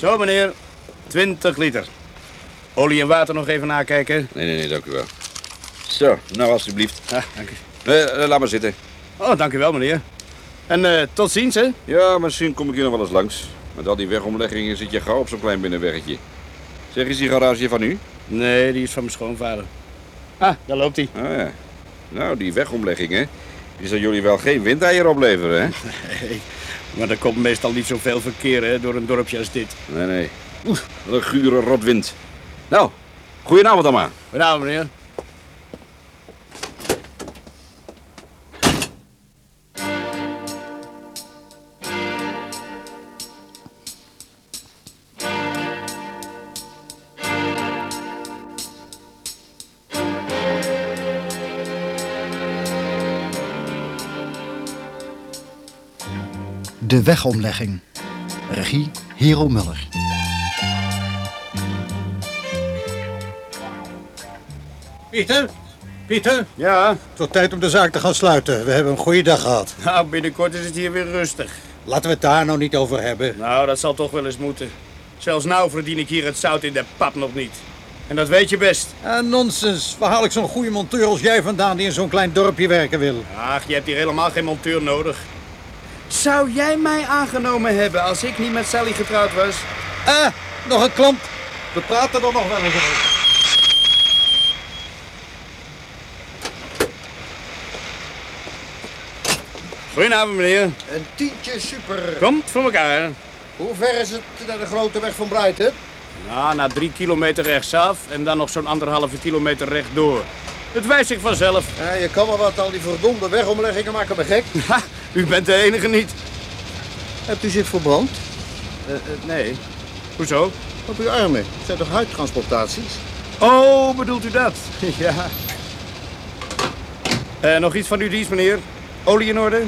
Zo, meneer. 20 liter. Olie en water nog even nakijken. Nee, nee, nee, dank u wel. Zo, nou alstublieft. Ah, dank u. Eh, eh, laat maar zitten. Oh, dank u wel, meneer. En eh, tot ziens, hè? Ja, misschien kom ik hier nog wel eens langs. Met al die wegomleggingen zit je gauw op zo'n klein binnenweggetje. Zeg, is die garage van u? Nee, die is van mijn schoonvader. Ah, daar loopt hij. Ah ja. Nou, die wegomleggingen, die zal jullie wel geen windeier opleveren, hè? Nee, maar er komt meestal niet zoveel verkeer hè, door een dorpje als dit. Nee, nee. Oeh, wat een gure rotwind. Nou, goedenavond dan maar. Goedenavond, meneer. Wegomlegging. Regie Hero Muller. Pieter? Pieter? Ja, Het wordt tijd om de zaak te gaan sluiten. We hebben een goede dag gehad. nou, binnenkort is het hier weer rustig. Laten we het daar nou niet over hebben. Nou, dat zal toch wel eens moeten. Zelfs nou verdien ik hier het zout in de pap nog niet. En dat weet je best. Ah, nonsens. Waar haal ik zo'n goede monteur als jij vandaan die in zo'n klein dorpje werken wil? Ach, je hebt hier helemaal geen monteur nodig. Zou jij mij aangenomen hebben als ik niet met Sally getrouwd was? Ah, nog een klant. We praten er nog wel eens over. Goedenavond, meneer. Een tientje super. Komt voor elkaar. Hoe ver is het naar de grote weg van Brighton? Nou, na drie kilometer rechtsaf en dan nog zo'n anderhalve kilometer rechtdoor. Het wijst zich vanzelf. Ja, je kan wel wat al die verdomde wegomleggingen maken me gek. U bent de enige niet. Hebt u zich verbrand? Eh, eh, nee. Hoezo? Op uw armen. Zijn toch huidtransplantaties? Oh, bedoelt u dat? ja. Eh, nog iets van uw dienst, meneer? Olie in orde?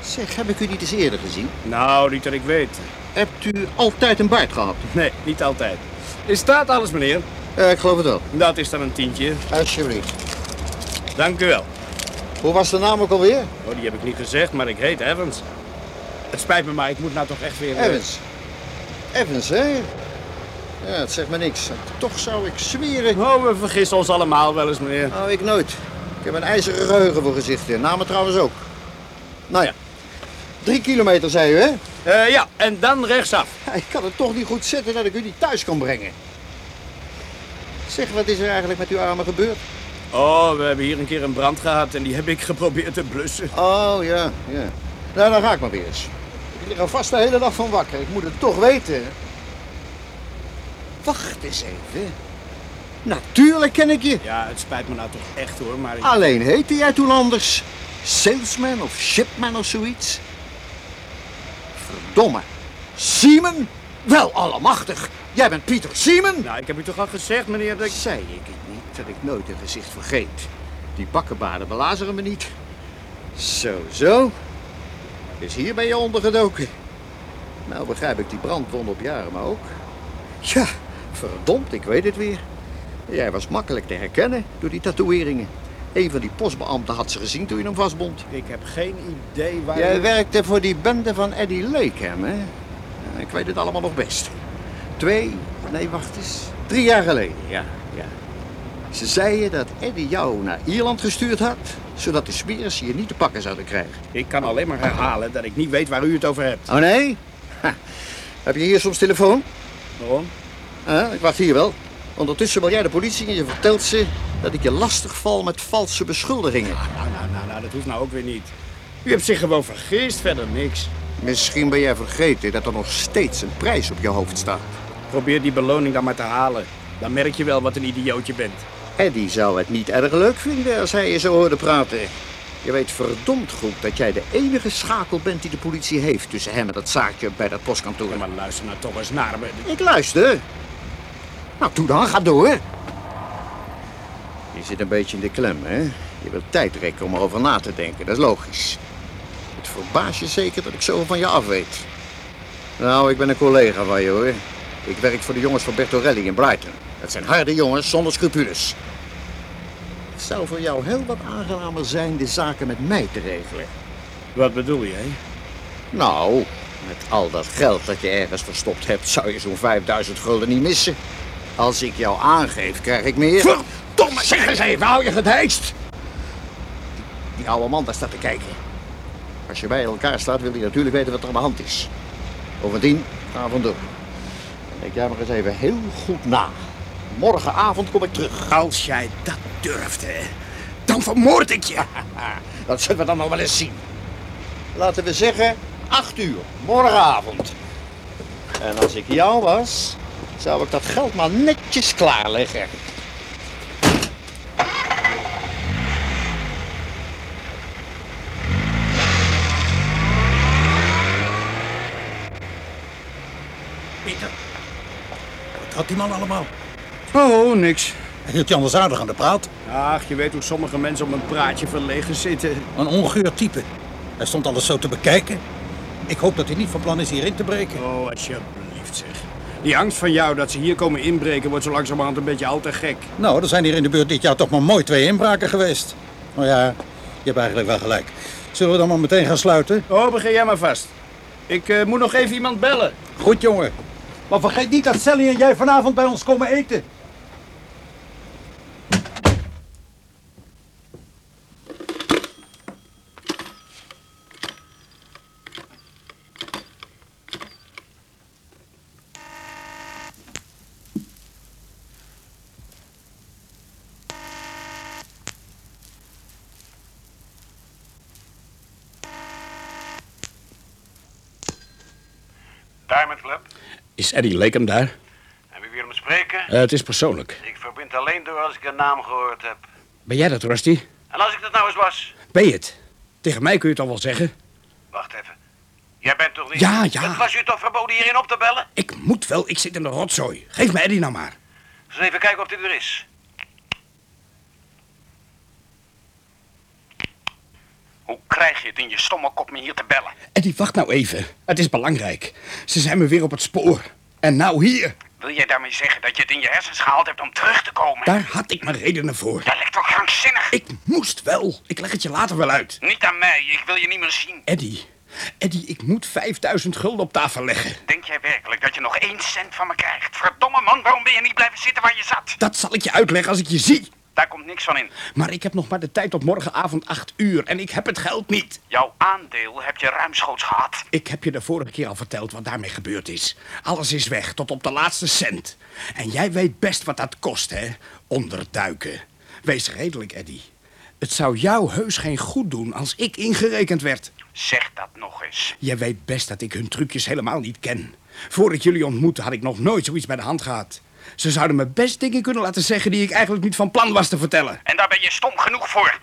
Zeg, heb ik u niet eens eerder gezien? Nou, niet dat ik weet. Hebt u altijd een baard gehad? Nee, niet altijd. Is staat alles, meneer? Ik geloof het wel. Dat is dan een tientje. Alsjeblieft. Dank u wel. Hoe was de naam ook alweer? Oh, die heb ik niet gezegd, maar ik heet Evans. Het spijt me, maar ik moet nou toch echt weer... eh, Evans. Evans, hè? Ja, het zegt me niks. Toch zou ik zweren... Oh, we vergissen ons allemaal wel eens, meneer. Nou, ik nooit. Ik heb een ijzeren geheugen voor gezichten. Namen trouwens ook. Nou ja. Drie kilometer, zei u, hè? Eh, ja, en dan rechtsaf. Ik kan het toch niet goed zetten dat ik u niet thuis kan brengen. Zeg, wat is er eigenlijk met uw armen gebeurd? Oh, we hebben hier een keer een brand gehad en die heb ik geprobeerd te blussen. Oh, ja, ja. Nou, dan ga ik maar weer eens. Ik lig er vast de hele dag van wakker. Ik moet het toch weten. Wacht eens even. Natuurlijk ken ik je. Ja, het spijt me nou toch echt hoor, maar... ik- Alleen heette jij toen anders. Salesman of shipman of zoiets. Verdomme. Siemen? Wel allemachtig. Jij bent Pieter Siemen? Nou, ik heb u toch al gezegd, meneer, dat ik... Zei ik het niet, dat ik nooit een gezicht vergeet. Die bakkenbaarden belazeren me niet. Zo, zo. Dus hier ben je ondergedoken. Nou begrijp ik die brandwond op je arm ook. Ja, verdomd, ik weet het weer. Jij was makkelijk te herkennen door die tatoeëringen. Een van die postbeambten had ze gezien toen je hem vastbond. Ik heb geen idee waar... Jij werkte voor die bende van Eddie Lakeham, hè? Ik weet het allemaal nog best. Twee, nee, wacht eens. Drie jaar geleden, ja. Ze zeiden dat Eddie jou naar Ierland gestuurd had, zodat de smeers je niet te pakken zouden krijgen. Ik kan alleen maar herhalen dat ik niet weet waar u het over hebt. Oh nee? Ha. Heb je hier soms telefoon? Waarom? Ah, ik wacht hier wel. Ondertussen bel jij de politie en je vertelt ze dat ik je lastig val met valse beschuldigingen. Nou, nou, nou, nou, dat hoeft nou ook weer niet. U hebt zich gewoon vergist, verder niks. Misschien ben jij vergeten dat er nog steeds een prijs op je hoofd staat. Probeer die beloning dan maar te halen. Dan merk je wel wat een idiootje bent. Eddie zou het niet erg leuk vinden als hij je zo hoorde praten. Je weet verdomd goed dat jij de enige schakel bent die de politie heeft tussen hem en dat zaakje bij dat postkantoor. Ja, maar luister nou toch eens naar me. Ik luister. Nou, doe dan, ga door. Je zit een beetje in de klem, hè? Je wilt tijd rekken om erover na te denken, dat is logisch. Het verbaast je zeker dat ik zo van je af weet. Nou, ik ben een collega van je, hoor. Ik werk voor de jongens van Bertorelli in Brighton. Dat zijn harde jongens zonder scrupules. Het zou voor jou heel wat aangenamer zijn de zaken met mij te regelen. Wat bedoel jij? Nou, Met al dat geld dat je ergens verstopt hebt, zou je zo'n 5000 gulden niet missen. Als ik jou aangeef, krijg ik meer. Verdomme, Zeg eens even, hou je gedijst! Die, die oude man daar staat te kijken. Als je bij elkaar staat, wil hij natuurlijk weten wat er aan de hand is. Bovendien, ga. Denk jij maar eens even heel goed na. Morgenavond kom ik terug. Als jij dat durft, hè, dan vermoord ik je. Dat zullen we dan nog wel eens zien. Laten we zeggen, 8 uur, morgenavond. En als ik jou was, zou ik dat geld maar netjes klaarleggen. Pieter, wat had die man allemaal? Oh, niks. Hij hield je anders aardig aan de praat. Ach, je weet hoe sommige mensen op een praatje verlegen zitten. Een ongeheurd type. Hij stond alles zo te bekijken. Ik hoop dat hij niet van plan is hierin te breken. Oh, alsjeblieft zeg. Die angst van jou dat ze hier komen inbreken wordt zo langzamerhand een beetje al te gek. Nou, er zijn hier in de buurt dit jaar toch maar mooi twee inbraken geweest. Nou ja, je hebt eigenlijk wel gelijk. Zullen we dan maar meteen gaan sluiten? Oh, begin jij maar vast. Ik eh, moet nog even iemand bellen. Goed, jongen. Maar vergeet niet dat Sally en jij vanavond bij ons komen eten. Diamond Club. Is Eddie Lakem daar? En wie wil hem spreken? Eh, het is persoonlijk. Ik verbind alleen door als ik een naam gehoord heb. Ben jij dat, Rusty? En als ik dat nou eens was? Ben je het? Tegen mij kun je het al wel zeggen. Wacht even. Jij bent toch niet... Ja, ja. Het was u toch verboden hierin op te bellen? Ik moet wel, ik zit in de rotzooi. Geef me Eddie nou maar. Dus even kijken of dit er is. Hoe krijg je het in je stomme kop me hier te bellen? Eddie, wacht nou even. Het is belangrijk. Ze zijn me weer op het spoor. En nou hier. Wil jij daarmee zeggen dat je het in je hersens gehaald hebt om terug te komen? Daar had ik mijn redenen voor. Dat lijkt toch krankzinnig? Ik moest wel. Ik leg het je later wel uit. Niet aan mij, ik wil je niet meer zien. Eddie. Eddie, ik moet 5000 gulden op tafel leggen. Denk jij werkelijk dat je nog één cent van me krijgt? Verdomme man, waarom ben je niet blijven zitten waar je zat? Dat zal ik je uitleggen als ik je zie. Daar komt niks van in. Maar ik heb nog maar de tijd tot morgenavond 8 uur en ik heb het geld niet. Jouw aandeel heb je ruimschoots gehad. Ik heb je de vorige keer al verteld wat daarmee gebeurd is. Alles is weg, tot op de laatste cent. En jij weet best wat dat kost, hè? Onderduiken. Wees redelijk, Eddie. Het zou jou heus geen goed doen als ik ingerekend werd. Zeg dat nog eens. Je weet best dat ik hun trucjes helemaal niet ken. Voor ik jullie ontmoette had ik nog nooit zoiets bij de hand gehad. Ze zouden me best dingen kunnen laten zeggen die ik eigenlijk niet van plan was te vertellen. En daar ben je stom genoeg voor.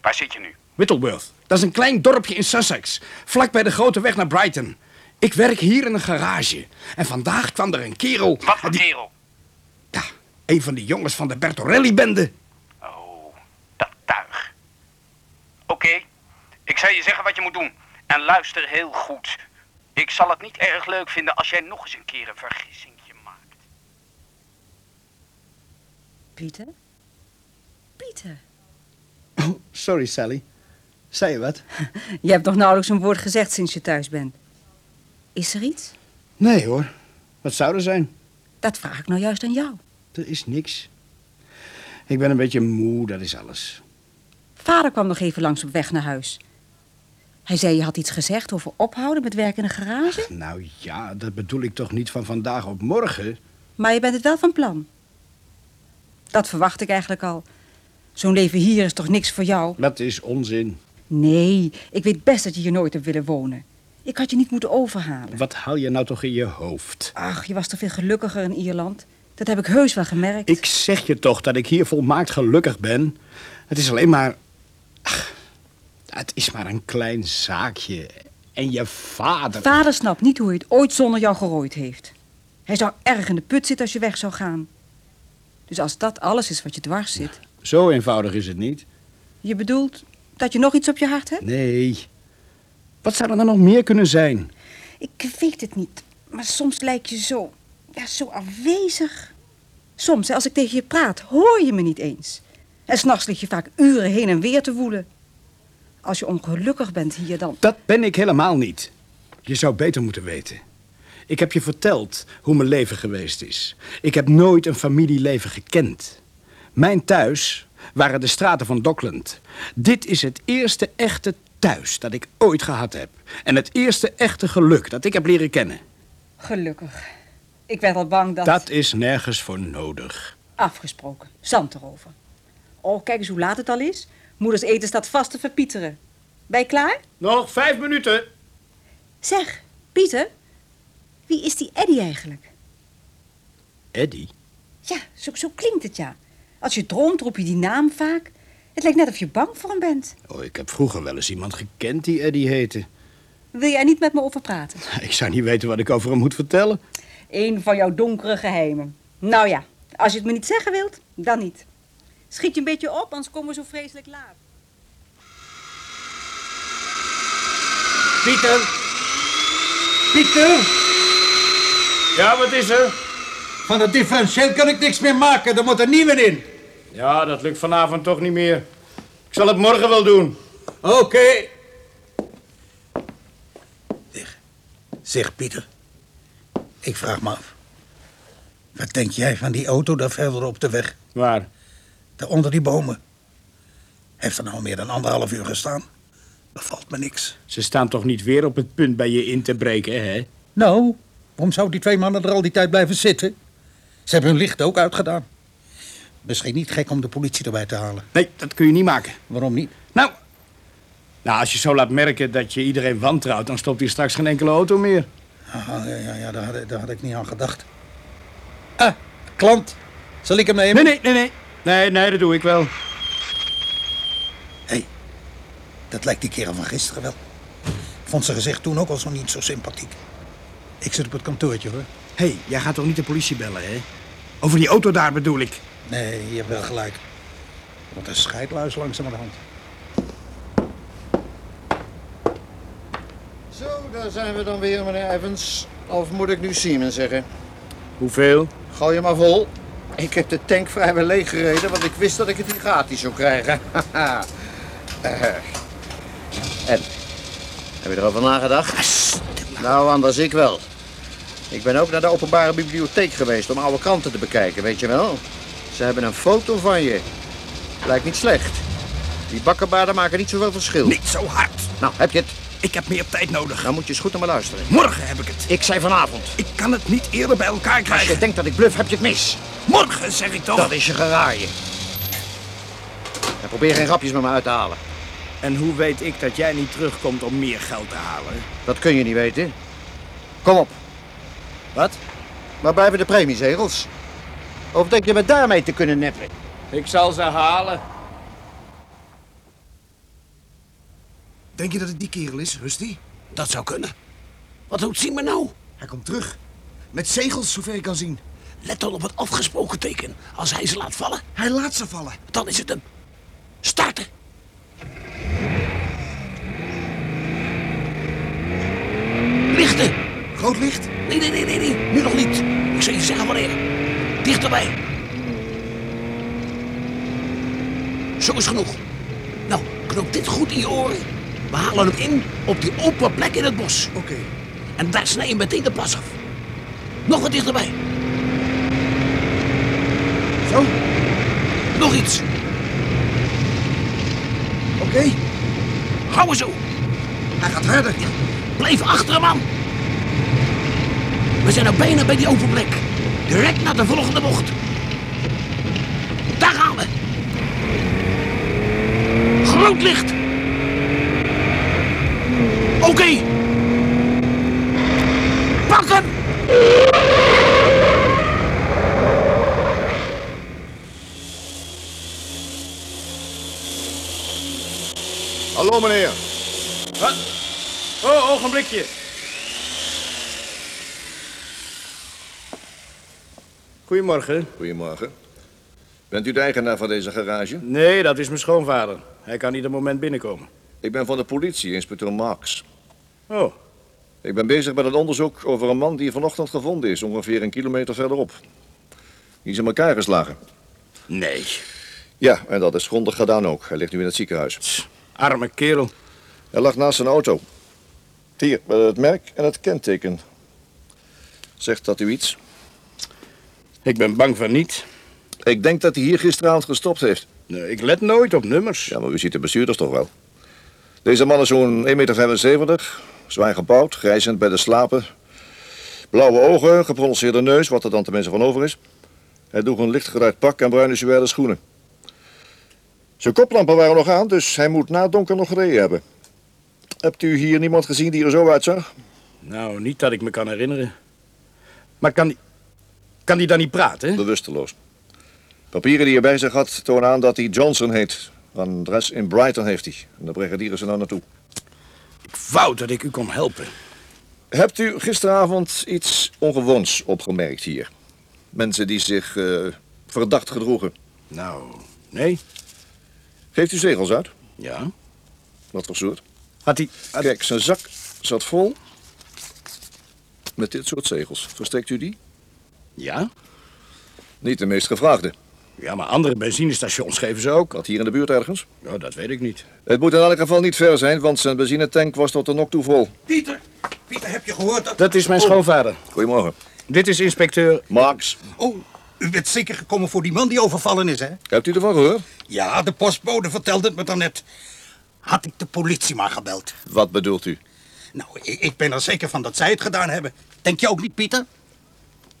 Waar zit je nu? Whittleworth, dat is een klein dorpje in Sussex, vlak bij de grote weg naar Brighton. Ik werk hier in een garage. En vandaag kwam er een kerel... Wat voor die- kerel? Ja, een van die jongens van de Bertorelli-bende. Oh, dat tuig. Oké, ik zal je zeggen wat je moet doen. En luister heel goed. Ik zal het niet erg leuk vinden als jij nog eens een keer een vergissingje maakt. Pieter? Pieter? Oh, sorry Sally. Zei je wat? Je hebt nog nauwelijks een woord gezegd sinds je thuis bent. Is er iets? Nee hoor. Wat zou er zijn? Dat vraag ik nou juist aan jou. Er is niks. Ik ben een beetje moe, dat is alles. Vader kwam nog even langs op weg naar huis. Hij zei je had iets gezegd over ophouden met werk in de garage. Nou ja, dat bedoel ik toch niet van vandaag op morgen? Maar je bent het wel van plan. Dat verwacht ik eigenlijk al. Zo'n leven hier is toch niks voor jou? Dat is onzin. Nee, ik weet best dat je hier nooit hebt willen wonen. Ik had je niet moeten overhalen. Wat haal je nou toch in je hoofd? Ach, je was toch veel gelukkiger in Ierland? Dat heb ik heus wel gemerkt. Ik zeg je toch dat ik hier volmaakt gelukkig ben. Het is alleen maar... Ach, het is maar een klein zaakje. En je vader... Vader snapt niet hoe hij het ooit zonder jou gerooid heeft. Hij zou erg in de put zitten als je weg zou gaan. Dus als dat alles is wat je dwars zit... Zo eenvoudig is het niet. Je bedoelt dat je nog iets op je hart hebt? Nee. Wat zou er dan nog meer kunnen zijn? Ik weet het niet, maar soms lijk je zo... Ja, zo afwezig. Soms, hè, als ik tegen je praat, hoor je me niet eens. En s'nachts lig je vaak uren heen en weer te woelen. Als je ongelukkig bent hier dan... Dat ben ik helemaal niet. Je zou beter moeten weten. Ik heb je verteld hoe mijn leven geweest is. Ik heb nooit een familieleven gekend. Mijn thuis waren de straten van Dockland. Dit is het eerste echte thuis dat ik ooit gehad heb. En het eerste echte geluk dat ik heb leren kennen. Gelukkig. Ik werd al bang dat... Dat is nergens voor nodig. Afgesproken. Zand erover. Oh, kijk eens hoe laat het al is. Moeders eten staat vast te verpieteren. Ben je klaar? Nog vijf minuten. Zeg, Pieter. Wie is die Eddie eigenlijk? Eddie? Ja, zo, zo klinkt het ja. Als je droomt, roep je die naam vaak. Het lijkt net of je bang voor hem bent. Oh, ik heb vroeger wel eens iemand gekend die Eddie heette. Wil jij niet met me over praten? Ik zou niet weten wat ik over hem moet vertellen. Een van jouw donkere geheimen. Nou ja, als je het me niet zeggen wilt, dan niet. Schiet je een beetje op, anders komen we zo vreselijk laat. Pieter? Pieter? Ja, wat is er? Van het differentieel kan ik niks meer maken. Er moet een nieuwe in. Ja, dat lukt vanavond toch niet meer. Ik zal het morgen wel doen. Oké. Zeg, zeg Pieter. Ik vraag me af. Wat denk jij van die auto daar verder op de weg? Waar? Daar onder die bomen. Heeft er nou meer dan anderhalf uur gestaan? Bevalt me niks. Ze staan toch niet weer op het punt bij je in te breken, hè? Nou, waarom zou die twee mannen er al die tijd blijven zitten? Ze hebben hun licht ook uitgedaan. Misschien niet gek om de politie erbij te halen. Nee, dat kun je niet maken. Waarom niet? Nou, nou, als je zo laat merken dat je iedereen wantrouwt... dan stopt hier straks geen enkele auto meer. Ah, ja, ja, ja daar, had, ik- daar had ik niet aan gedacht. Ah, klant. Zal ik hem nemen? Nee, nee, nee, nee. Nee, nee, dat doe ik wel. Hé, dat lijkt die kerel van gisteren wel. Ik vond zijn gezicht toen ook al zo niet zo sympathiek. Ik zit op het kantoortje, hoor. Hé, hey, jij gaat toch niet de politie bellen, hè? Over die auto daar bedoel ik. Nee, je hebt wel gelijk. Wat een scheidluis langzamerhand. Zo, daar zijn we dan weer, meneer Evans. Of moet ik nu Simon zeggen? Hoeveel? Gooi je maar vol. Ik heb de tank vrijwel leeg gereden, want ik wist dat ik het hier gratis zou krijgen. Eh, en? Heb je erover nagedacht? Nou, anders ik wel. Ik ben ook naar de openbare bibliotheek geweest om oude kranten te bekijken, weet je wel. Ze hebben een foto van je. Lijkt niet slecht. Die bakkenbaarden maken niet zoveel verschil. Niet zo hard. Nou, heb je het? Ik heb meer tijd nodig. Dan moet je eens goed naar me luisteren. Morgen heb ik het. Ik zei vanavond. Ik kan het niet eerder bij elkaar Als krijgen. je denkt dat ik bluf, heb je het mis. Morgen, zeg ik toch. Dat is je geraaien. En probeer geen grapjes met me uit te halen. En hoe weet ik dat jij niet terugkomt om meer geld te halen? Dat kun je niet weten. Kom op. Wat? Waar blijven de premiezegels? Of denk je me daarmee te kunnen neppen? Ik zal ze halen. Denk je dat het die kerel is, Rusty? Dat zou kunnen. Wat doet Simon nou? Hij komt terug. Met zegels, zover ik kan zien. Let dan op het afgesproken teken. Als hij ze laat vallen, Hij laat ze vallen. dan is het hem. Starten. Lichten. Groot licht. Nee, nee, nee, nee, nee. Nu nog niet. Ik zal je zeggen wanneer. Dichterbij. Zo is genoeg. Nou, knoop dit goed in je oren. We halen hem in op die open plek in het bos. Oké. En daar snij je meteen de pas af. Nog wat dichterbij. Zo. Nog iets. Oké. Hou er zo. Hij gaat harder. Blijf achter hem aan. We zijn al bijna bij die open plek. Direct naar de volgende bocht. Daar gaan we. Groot licht. Oké. Pakken. Hallo meneer. Wat? Oh, ogenblikje. Goedemorgen. Goedemorgen. Bent u de eigenaar van deze garage? Nee, dat is mijn schoonvader. Hij kan ieder moment binnenkomen. Ik ben van de politie, inspecteur Marks. Oh, Ik ben bezig met een onderzoek over een man die vanochtend gevonden is, ongeveer een kilometer verderop. Die is in elkaar geslagen. nee. Ja, en dat is grondig gedaan ook. Hij ligt nu in het ziekenhuis. Arme kerel. Hij lag naast zijn auto. Hier, eh, het merk en het kenteken. Zegt dat u iets? Ik ben bang van niet. Ik denk dat hij hier gisteravond gestopt heeft. Nee, ik let nooit op nummers. Ja, maar u ziet de bestuurders toch wel. Deze man is zo'n 1,75 meter, zwaar gebouwd, grijzend bij de slapen. Blauwe ogen, geprononceerde neus, wat er dan tenminste van over is. Hij droeg een lichtgeruit pak en bruine suède schoenen. Zijn koplampen waren nog aan, dus hij moet na donker nog gereden hebben. Hebt u hier niemand gezien die er zo uitzag? Nou, niet dat ik me kan herinneren. Maar kan kan die dan niet praten? Bewusteloos. Papieren die hij bij zich had tonen aan dat hij Johnson heet. Een adres in Brighton heeft hij. En de brigadier is er nou naartoe. Ik wou dat ik u kon helpen. Hebt u gisteravond iets ongewoons opgemerkt hier? Mensen die zich eh, verdacht gedroegen. Nou, nee. Geeft u zegels uit? Ja. Wat voor soort? Had hij... Kijk, zijn zak zat vol met dit soort zegels. Versteekt u die? Ja? Niet de meest gevraagde. Ja, maar andere benzinestations geven ze ook. Wat hier in de buurt ergens? Ja, dat weet ik niet. Het moet in elk geval niet ver zijn, want zijn benzinetank was tot de nok toe vol. Pieter, Pieter, heb je gehoord dat... Dat is mijn Oh. schoonvader. Goedemorgen. Dit is inspecteur... Max. Oh, u bent zeker gekomen voor die man die overvallen is, hè? Hebt u ervan gehoord? Ja, de postbode vertelde het me daarnet. Had ik de politie maar gebeld. Wat bedoelt u? Nou, ik, ik ben er zeker van dat zij het gedaan hebben. Denk je ook niet, Pieter?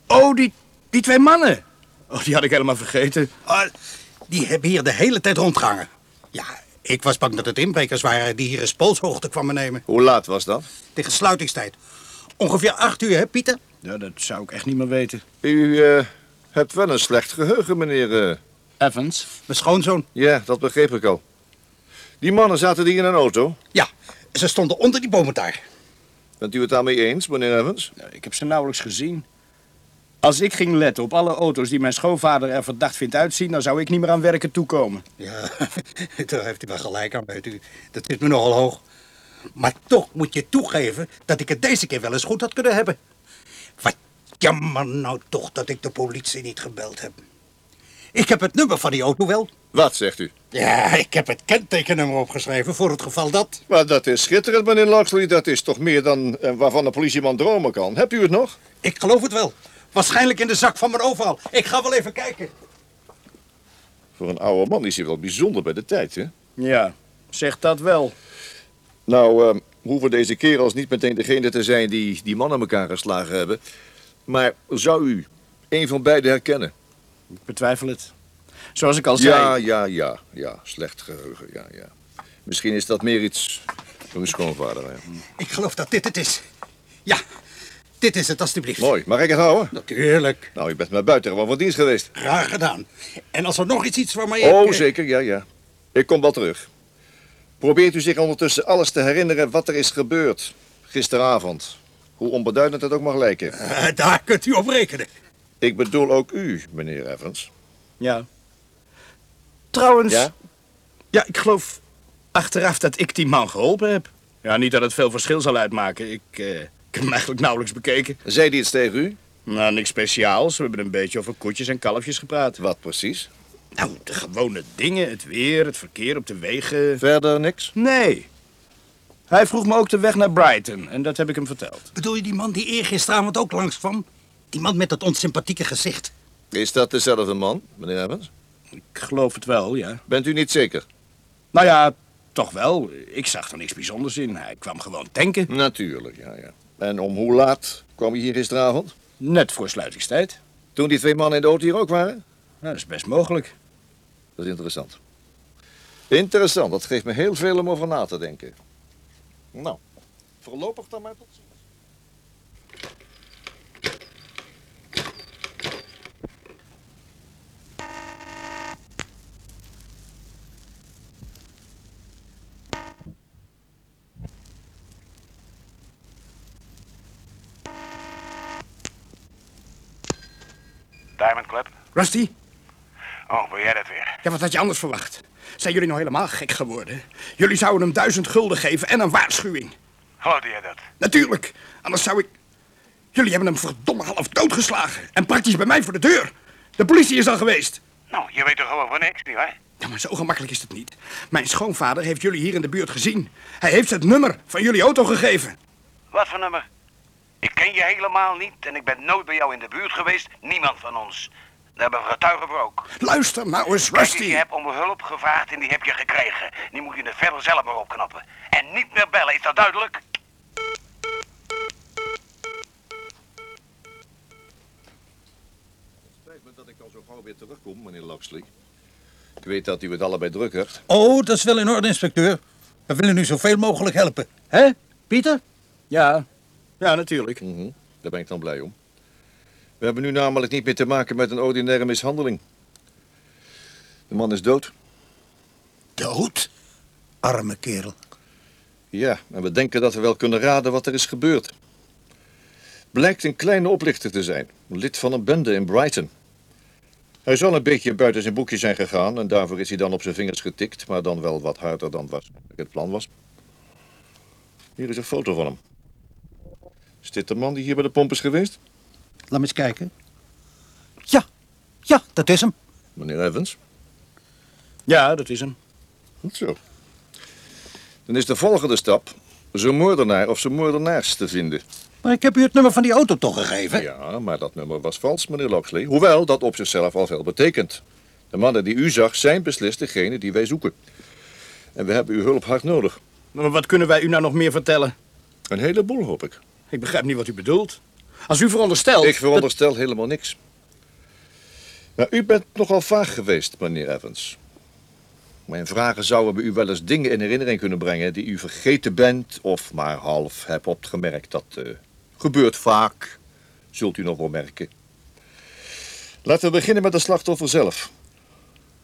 Oh, die, die twee mannen. Oh, die had ik helemaal vergeten. Ah, die hebben hier de hele tijd rondgehangen. Ja, ik was bang dat het inbrekers waren die hier eens polshoogte kwamen nemen. Hoe laat was dat? Tegen sluitingstijd. Ongeveer acht uur, hè, Pieter? Ja, dat zou ik echt niet meer weten. U eh, hebt wel een slecht geheugen, meneer. eh. Evans? Mijn schoonzoon. Ja, dat begreep ik al. Die mannen zaten die in een auto. Ja, ze stonden onder die bomen daar. Bent u het daarmee eens, meneer Evans? Ja, ik heb ze nauwelijks gezien. Als ik ging letten op alle auto's die mijn schoonvader er verdacht vindt uitzien... dan zou ik niet meer aan werken toekomen. Ja, daar heeft u wel gelijk aan, weet u. Dat zit me nogal hoog. Maar toch moet je toegeven dat ik het deze keer wel eens goed had kunnen hebben. Wat jammer nou toch dat ik de politie niet gebeld heb. Ik heb het nummer van die auto wel. Wat zegt u? Ja, ik heb het kentekennummer opgeschreven voor het geval dat... Maar dat is schitterend, meneer Loxley. Dat is toch meer dan eh, waarvan een politieman dromen kan. Hebt u het nog? Ik geloof het wel. Waarschijnlijk in de zak van mijn overal. Ik ga wel even kijken. Voor een oude man is hij wel bijzonder bij de tijd, hè? Ja, zeg dat wel. Nou, eh, hoeven deze kerels niet meteen degene te zijn die die mannen elkaar geslagen hebben. Maar zou u een van beiden herkennen? Ik betwijfel het. Zoals ik al zei... Ja, ja, ja, ja. Slecht geheugen, ja, ja. Misschien is dat meer iets voor uw schoonvader. Hè? Ik geloof dat dit het is. Ja, dit is het alstublieft. Mooi. Mag ik het houden? Natuurlijk. Nou, u bent mij buitengewoon van dienst geweest. Graag gedaan. En als er nog iets is waarmee Oh, ik... eh, zeker, ja, ja. Ik kom wel terug. Probeert u zich ondertussen alles te herinneren wat er is gebeurd gisteravond. Hoe onbeduidend het ook mag lijken. eh, daar kunt u op rekenen. Ik bedoel ook u, meneer Evans. Ja. Trouwens... Ja? Ja, ik geloof achteraf dat ik die man geholpen heb. Ja, niet dat het veel verschil zal uitmaken. Ik, eh, ik heb hem eigenlijk nauwelijks bekeken. Zei die iets tegen u? Nou, niks speciaals. We hebben een beetje over koetjes en kalfjes gepraat. Wat precies? Nou, de gewone dingen. Het weer, het verkeer op de wegen. Verder niks? Nee. Hij vroeg me ook de weg naar Brighton. En dat heb ik hem verteld. Bedoel je die man die eergisteravond ook langs kwam? Die man met dat onsympathieke gezicht. Is dat dezelfde man, meneer Evans? Ik geloof het wel, ja. Bent u niet zeker? Nou ja, toch wel. Ik zag er niks bijzonders in. Hij kwam gewoon tanken. Natuurlijk, ja, ja. En om hoe laat kwam je hier gisteravond? Net voor sluitingstijd. Toen die twee mannen in de auto hier ook waren? Nou, dat is best mogelijk. Dat is interessant. Interessant, dat geeft me heel veel om over na te denken. Nou, voorlopig dan maar tot ziens. Diamond Club? Rusty? Oh, ben jij dat weer? Ja, wat had je anders verwacht? Zijn jullie nou helemaal gek geworden? Jullie zouden hem duizend gulden geven en een waarschuwing. Geloofde jij dat? Natuurlijk. Anders zou ik... Jullie hebben hem verdomme half doodgeslagen. En praktisch bij mij voor de deur. De politie is al geweest. Nou, je weet toch gewoon van niks, nietwaar? Ja, maar zo gemakkelijk is het niet. Mijn schoonvader heeft jullie hier in de buurt gezien. Hij heeft het nummer van jullie auto gegeven. Wat voor nummer? Ik ken je helemaal niet en ik ben nooit bij jou in de buurt geweest. Niemand van ons. Daar hebben we getuigen voor ook. Luister nou eens, Kijk, Rusty. je hebt om hulp gevraagd en die heb je gekregen. Nu moet je het verder zelf maar opknappen. En niet meer bellen, is dat duidelijk? Spijt me dat ik al zo gauw weer terugkom, meneer Loxley. Ik weet dat u het allebei druk hebt. Oh, dat is wel in orde, inspecteur. We willen u zoveel mogelijk helpen. Hè, Pieter? Ja, ja, natuurlijk. Mhm, Daar ben ik dan blij om. We hebben nu namelijk niet meer te maken met een ordinaire mishandeling. De man is dood. Dood? Arme kerel. Ja, en we denken dat we wel kunnen raden wat er is gebeurd. Blijkt een kleine oplichter te zijn, lid van een bende in Brighton. Hij zal een beetje buiten zijn boekje zijn gegaan en daarvoor is hij dan op zijn vingers getikt, maar dan wel wat harder dan was het plan was. Hier is een foto van hem. Is dit de man die hier bij de pomp is geweest? Laat me eens kijken. Ja, ja, dat is hem. Meneer Evans? Ja, dat is hem. Goed zo. Dan is de volgende stap zijn moordenaar of zijn moordenaars te vinden. Maar ik heb u het nummer van die auto toch gegeven? Ja, maar dat nummer was vals, meneer Loxley. Hoewel dat op zichzelf al veel betekent. De mannen die u zag zijn beslist degene die wij zoeken. En we hebben uw hulp hard nodig. Maar wat kunnen wij u nou nog meer vertellen? Een heleboel, hoop ik. Ik begrijp niet wat u bedoelt. Als u veronderstelt... Ik veronderstel helemaal niks. Maar u bent nogal vaag geweest, meneer Evans. Mijn vragen zouden bij u wel eens dingen in herinnering kunnen brengen die u vergeten bent of maar half hebt opgemerkt. Dat eh, gebeurt vaak, zult u nog wel merken. Laten we beginnen met de slachtoffer zelf.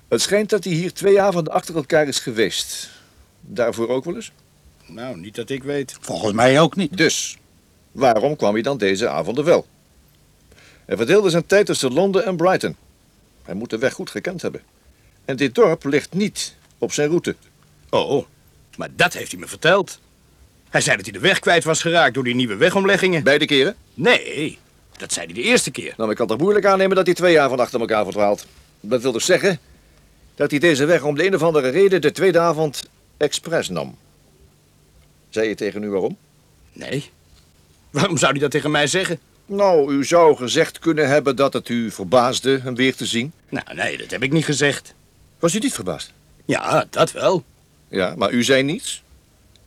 Het schijnt dat hij hier twee avonden achter elkaar is geweest. Daarvoor ook wel eens? Nou, niet dat ik weet. Volgens mij ook niet. Dus, waarom kwam hij dan deze avonden wel? Hij verdeelde zijn tijd tussen Londen en Brighton. Hij moet de weg goed gekend hebben. En dit dorp ligt niet op zijn route. Oh, maar dat heeft hij me verteld. Hij zei dat hij de weg kwijt was geraakt door die nieuwe wegomleggingen. Beide keren? Nee, dat zei hij de eerste keer. Nou, ik kan toch moeilijk aannemen dat hij twee avonden achter elkaar verdwaalt. Dat wil dus zeggen dat hij deze weg om de een of andere reden de tweede avond expres nam. Zei je tegen u waarom? Nee. Waarom zou hij dat tegen mij zeggen? Nou, u zou gezegd kunnen hebben dat het u verbaasde hem weer te zien. Nou, nee, dat heb ik niet gezegd. Was u niet verbaasd? Ja, dat wel. Ja, maar u zei niets.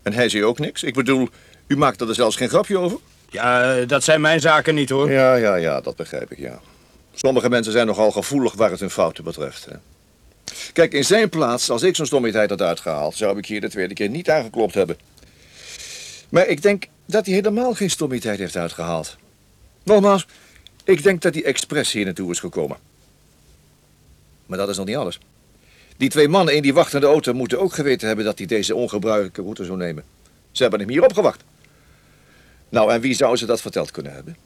En hij zei ook niks. Ik bedoel, u maakte er zelfs geen grapje over. Ja, eh, dat zijn mijn zaken niet, hoor. Ja, ja, ja, dat begrijp ik, ja. Sommige mensen zijn nogal gevoelig waar het hun fouten betreft. Hè. Kijk, in zijn plaats, als ik zo'n stommiteit had uitgehaald... zou ik hier de tweede keer niet aangeklopt hebben. Maar ik denk dat hij helemaal geen stommiteit heeft uitgehaald. Nogmaals, ik denk dat hij expres hier naartoe is gekomen. Maar dat is nog niet alles. Die twee mannen in die wachtende auto moeten ook geweten hebben... dat hij deze ongebruikelijke route zou nemen. Ze hebben hem hier opgewacht. Nou, en wie zou ze dat verteld kunnen hebben?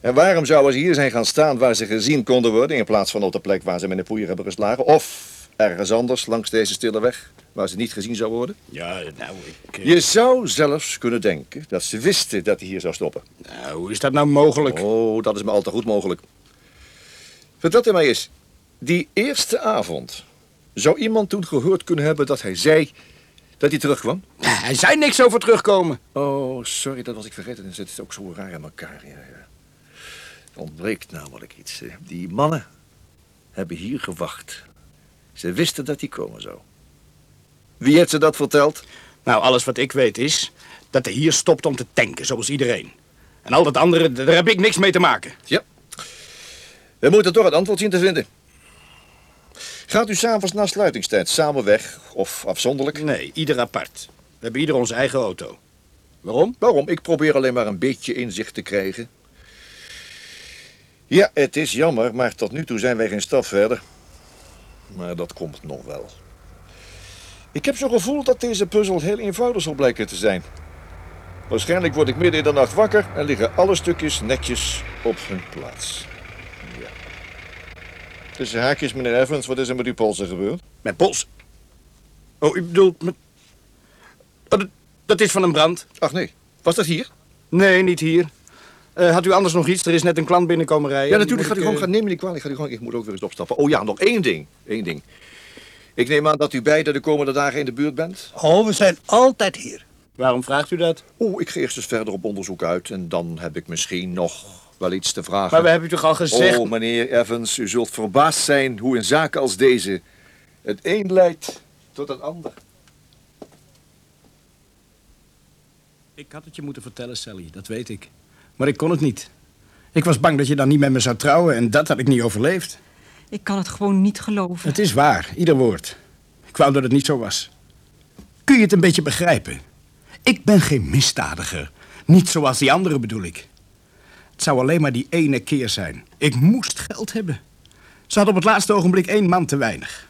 En waarom zouden ze hier zijn gaan staan waar ze gezien konden worden... in plaats van op de plek waar ze met een poeier hebben geslagen? Of ergens anders langs deze stille weg, waar ze niet gezien zouden worden? Ja, nou, ik... eh, Je zou zelfs kunnen denken dat ze wisten dat hij hier zou stoppen. Nou, hoe is dat nou mogelijk? Oh, dat is me al te goed mogelijk. Vertel mij eens, die eerste avond... zou iemand toen gehoord kunnen hebben dat hij zei dat hij terugkwam? Hij zei niks over terugkomen. Oh, sorry, dat was ik vergeten. Het zit ook zo raar in elkaar. Ja, ja. Er ontbreekt namelijk iets. Die mannen hebben hier gewacht. Ze wisten dat hij komen zou. Wie heeft ze dat verteld? Nou, alles wat ik weet is dat hij hier stopt om te tanken, zoals iedereen. En al dat andere, daar heb ik niks mee te maken. Ja. We moeten toch het antwoord zien te vinden. Gaat u s'avonds na sluitingstijd samen weg of afzonderlijk? Nee, ieder apart. We hebben ieder onze eigen auto. Waarom? Waarom? Ik probeer alleen maar een beetje inzicht te krijgen. Ja, het is jammer, maar tot nu toe zijn wij geen stap verder. Maar dat komt nog wel. Ik heb zo'n gevoel dat deze puzzel heel eenvoudig zal blijken te zijn. Waarschijnlijk word ik midden in de nacht wakker en liggen alle stukjes netjes op hun plaats. Ja. Tussen haakjes, meneer Evans, wat is er met uw polsen gebeurd? Mijn pols. Oh, u bedoelt... Met... Oh, dat, dat is van een brand. Ach nee, was dat hier? Nee, niet hier. Eh, had u anders nog iets? Er is net een klant binnenkomen rijden. Ja, natuurlijk. Gaat u ik, gewoon eh, gaan nemen die kwalijk. Gaat u gewoon, ik moet ook weer eens opstappen. Oh ja, nog één ding. Eén ding. Ik neem aan dat u beiden de komende dagen in de buurt bent. Oh, we zijn altijd hier. Waarom vraagt u dat? Oh, ik ga eerst eens verder op onderzoek uit en dan heb ik misschien nog wel iets te vragen. Maar we hebben u toch al gezegd... Oh, meneer Evans, u zult verbaasd zijn hoe in zaken als deze het een leidt tot het ander. Ik had het je moeten vertellen, Sally, dat weet ik. Maar ik kon het niet. Ik was bang dat je dan niet met me zou trouwen en dat had ik niet overleefd. Ik kan het gewoon niet geloven. Het is waar, ieder woord. Ik wou dat het niet zo was. Kun je het een beetje begrijpen? Ik ben geen misdadiger. Niet zoals die anderen bedoel ik. Het zou alleen maar die ene keer zijn. Ik moest geld hebben. Ze had op het laatste ogenblik één man te weinig.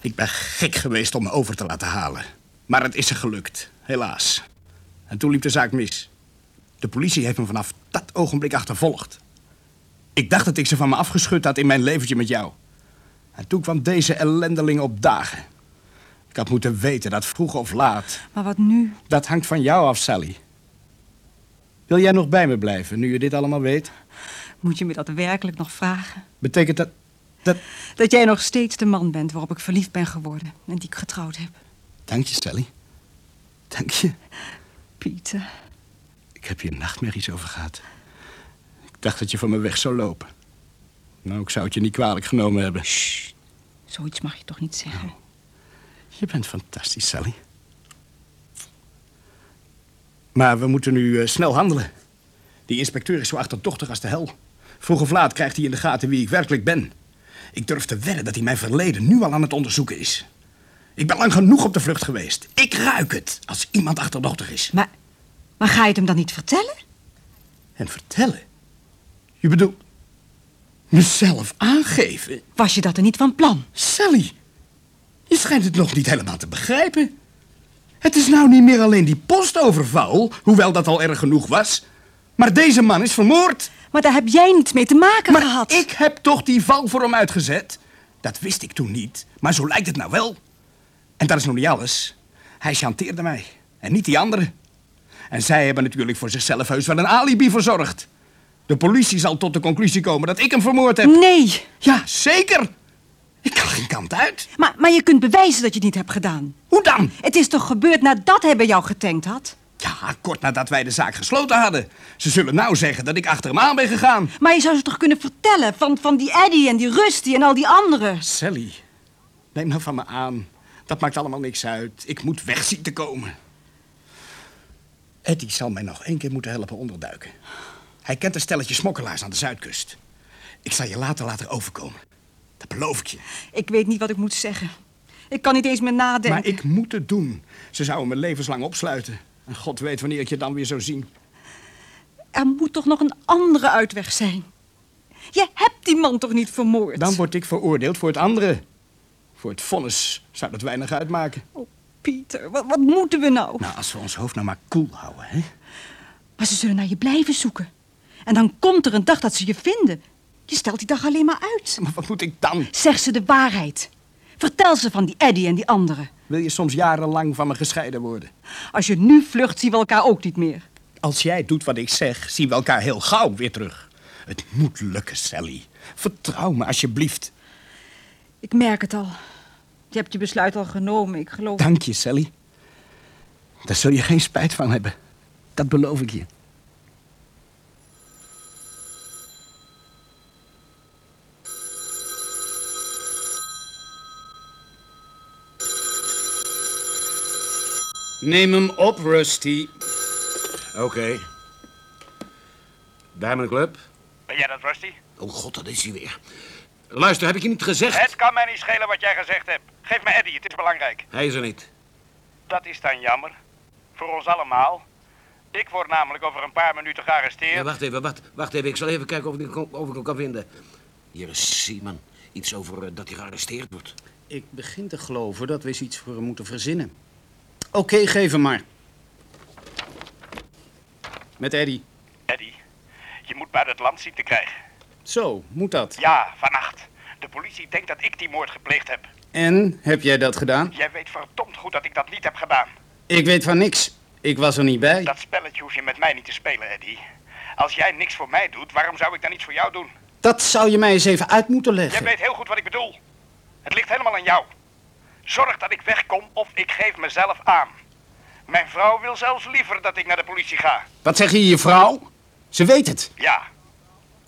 Ik ben gek geweest om me over te laten halen. Maar het is er gelukt, helaas. En toen liep de zaak mis. De politie heeft me vanaf dat ogenblik achtervolgd. Ik dacht dat ik ze van me afgeschud had in mijn leventje met jou. En toen kwam deze ellendeling op dagen. Ik had moeten weten dat vroeg of laat. Maar wat nu? Dat hangt van jou af, Sally. Wil jij nog bij me blijven, nu je dit allemaal weet? Moet je me dat werkelijk nog vragen? Betekent dat... dat... Dat jij nog steeds de man bent waarop ik verliefd ben geworden en die ik getrouwd heb. Dank je, Sally. Dank je. Pieter. Ik heb hier nachtmerries over gehad. Ik dacht dat je van me weg zou lopen. Nou, ik zou het je niet kwalijk genomen hebben. Shh. Zoiets mag je toch niet zeggen? Je bent fantastisch, Sally. Maar we moeten nu eh, snel handelen. Die inspecteur is zo achterdochtig als de hel. Vroeg of laat krijgt hij in de gaten wie ik werkelijk ben. Ik durf te wedden dat hij mijn verleden nu al aan het onderzoeken is. Ik ben lang genoeg op de vlucht geweest. Ik ruik het als iemand achterdochtig is. Maar, maar ga je het hem dan niet vertellen? En vertellen? Je bedoelt... mezelf aangeven? Was je dat er niet van plan? Sally, je schijnt het nog niet helemaal te begrijpen. Het is nou niet meer alleen die postoverval, hoewel dat al erg genoeg was. Maar deze man is vermoord. Maar daar heb jij niets mee te maken maar gehad. ik heb toch die val voor hem uitgezet? Dat wist ik toen niet, maar zo lijkt het nou wel. En dat is nog niet alles. Hij chanteerde mij, en niet die anderen. En zij hebben natuurlijk voor zichzelf heus wel een alibi verzorgd. De politie zal tot de conclusie komen dat ik hem vermoord heb. Nee. Ja, zeker. Ik kan geen kant uit. Maar, maar je kunt bewijzen dat je het niet hebt gedaan. Hoe dan? Het is toch gebeurd nadat hij bij jou getankt had? Ja, kort nadat wij de zaak gesloten hadden. Ze zullen nou zeggen dat ik achter hem aan ben gegaan. Maar je zou ze toch kunnen vertellen van, van die Eddie en die Rusty en al die anderen? Sally, neem nou van me aan. Dat maakt allemaal niks uit. Ik moet weg zien te komen. Eddie zal mij nog één keer moeten helpen onderduiken. Hij kent een stelletje smokkelaars aan de zuidkust. Ik zal je later laten overkomen. Dat beloof ik je. Ik weet niet wat ik moet zeggen. Ik kan niet eens meer nadenken. Maar ik moet het doen. Ze zouden me levenslang opsluiten. En God weet wanneer ik je dan weer zou zien. Er moet toch nog een andere uitweg zijn? Je hebt die man toch niet vermoord? Dan word ik veroordeeld voor het andere. Voor het vonnis zou dat weinig uitmaken. Oh, Pieter, wat, wat moeten we nou? Nou, als we ons hoofd nou maar koel houden, hè? Maar ze zullen naar je blijven zoeken. En dan komt er een dag dat ze je vinden. Je stelt die dag alleen maar uit. Maar wat moet ik dan? Zeg ze de waarheid. Vertel ze van die Eddie en die anderen. Wil je soms jarenlang van me gescheiden worden? Als je nu vlucht, zien we elkaar ook niet meer. Als jij doet wat ik zeg, zien we elkaar heel gauw weer terug. Het moet lukken, Sally. Vertrouw me alsjeblieft. Ik merk het al. Je hebt je besluit al genomen, ik geloof... Dank je, Sally. Daar zul je geen spijt van hebben. Dat beloof ik je. Neem hem op, Rusty. Oké. Diamond Club. Ben jij dat, Rusty? Oh god, dat is hij weer. Luister, heb ik je niet gezegd? Het kan mij niet schelen wat jij gezegd hebt. Geef me Eddie, het is belangrijk. Hij is er niet. Dat is dan jammer. Voor ons allemaal. Ik word namelijk over een paar minuten gearresteerd. Ja, wacht even, wacht, wacht even. Ik zal even kijken of ik, hem- of ik hem kan vinden. Hier is Simon. Iets over eh, dat hij gearresteerd wordt. Ik begin te geloven dat we eens iets voor hem moeten verzinnen. Oké, geef hem maar. Met Eddie. Eddie, je moet uit het land zien te krijgen. Zo, moet dat. Ja, vannacht. De politie denkt dat ik die moord gepleegd heb. En, heb jij dat gedaan? Jij weet verdomd goed dat ik dat niet heb gedaan. Ik weet van niks. Ik was er niet bij. Dat spelletje hoef je met mij niet te spelen, Eddie. Als jij niks voor mij doet, waarom zou ik dan iets voor jou doen? Dat zou je mij eens even uit moeten Jij leggen. weet heel goed wat ik bedoel. Het ligt helemaal aan jou. Zorg dat ik wegkom of ik geef mezelf aan. Mijn vrouw wil zelfs liever dat ik naar de politie ga. Wat zeg je je vrouw? Ze weet het. Ja,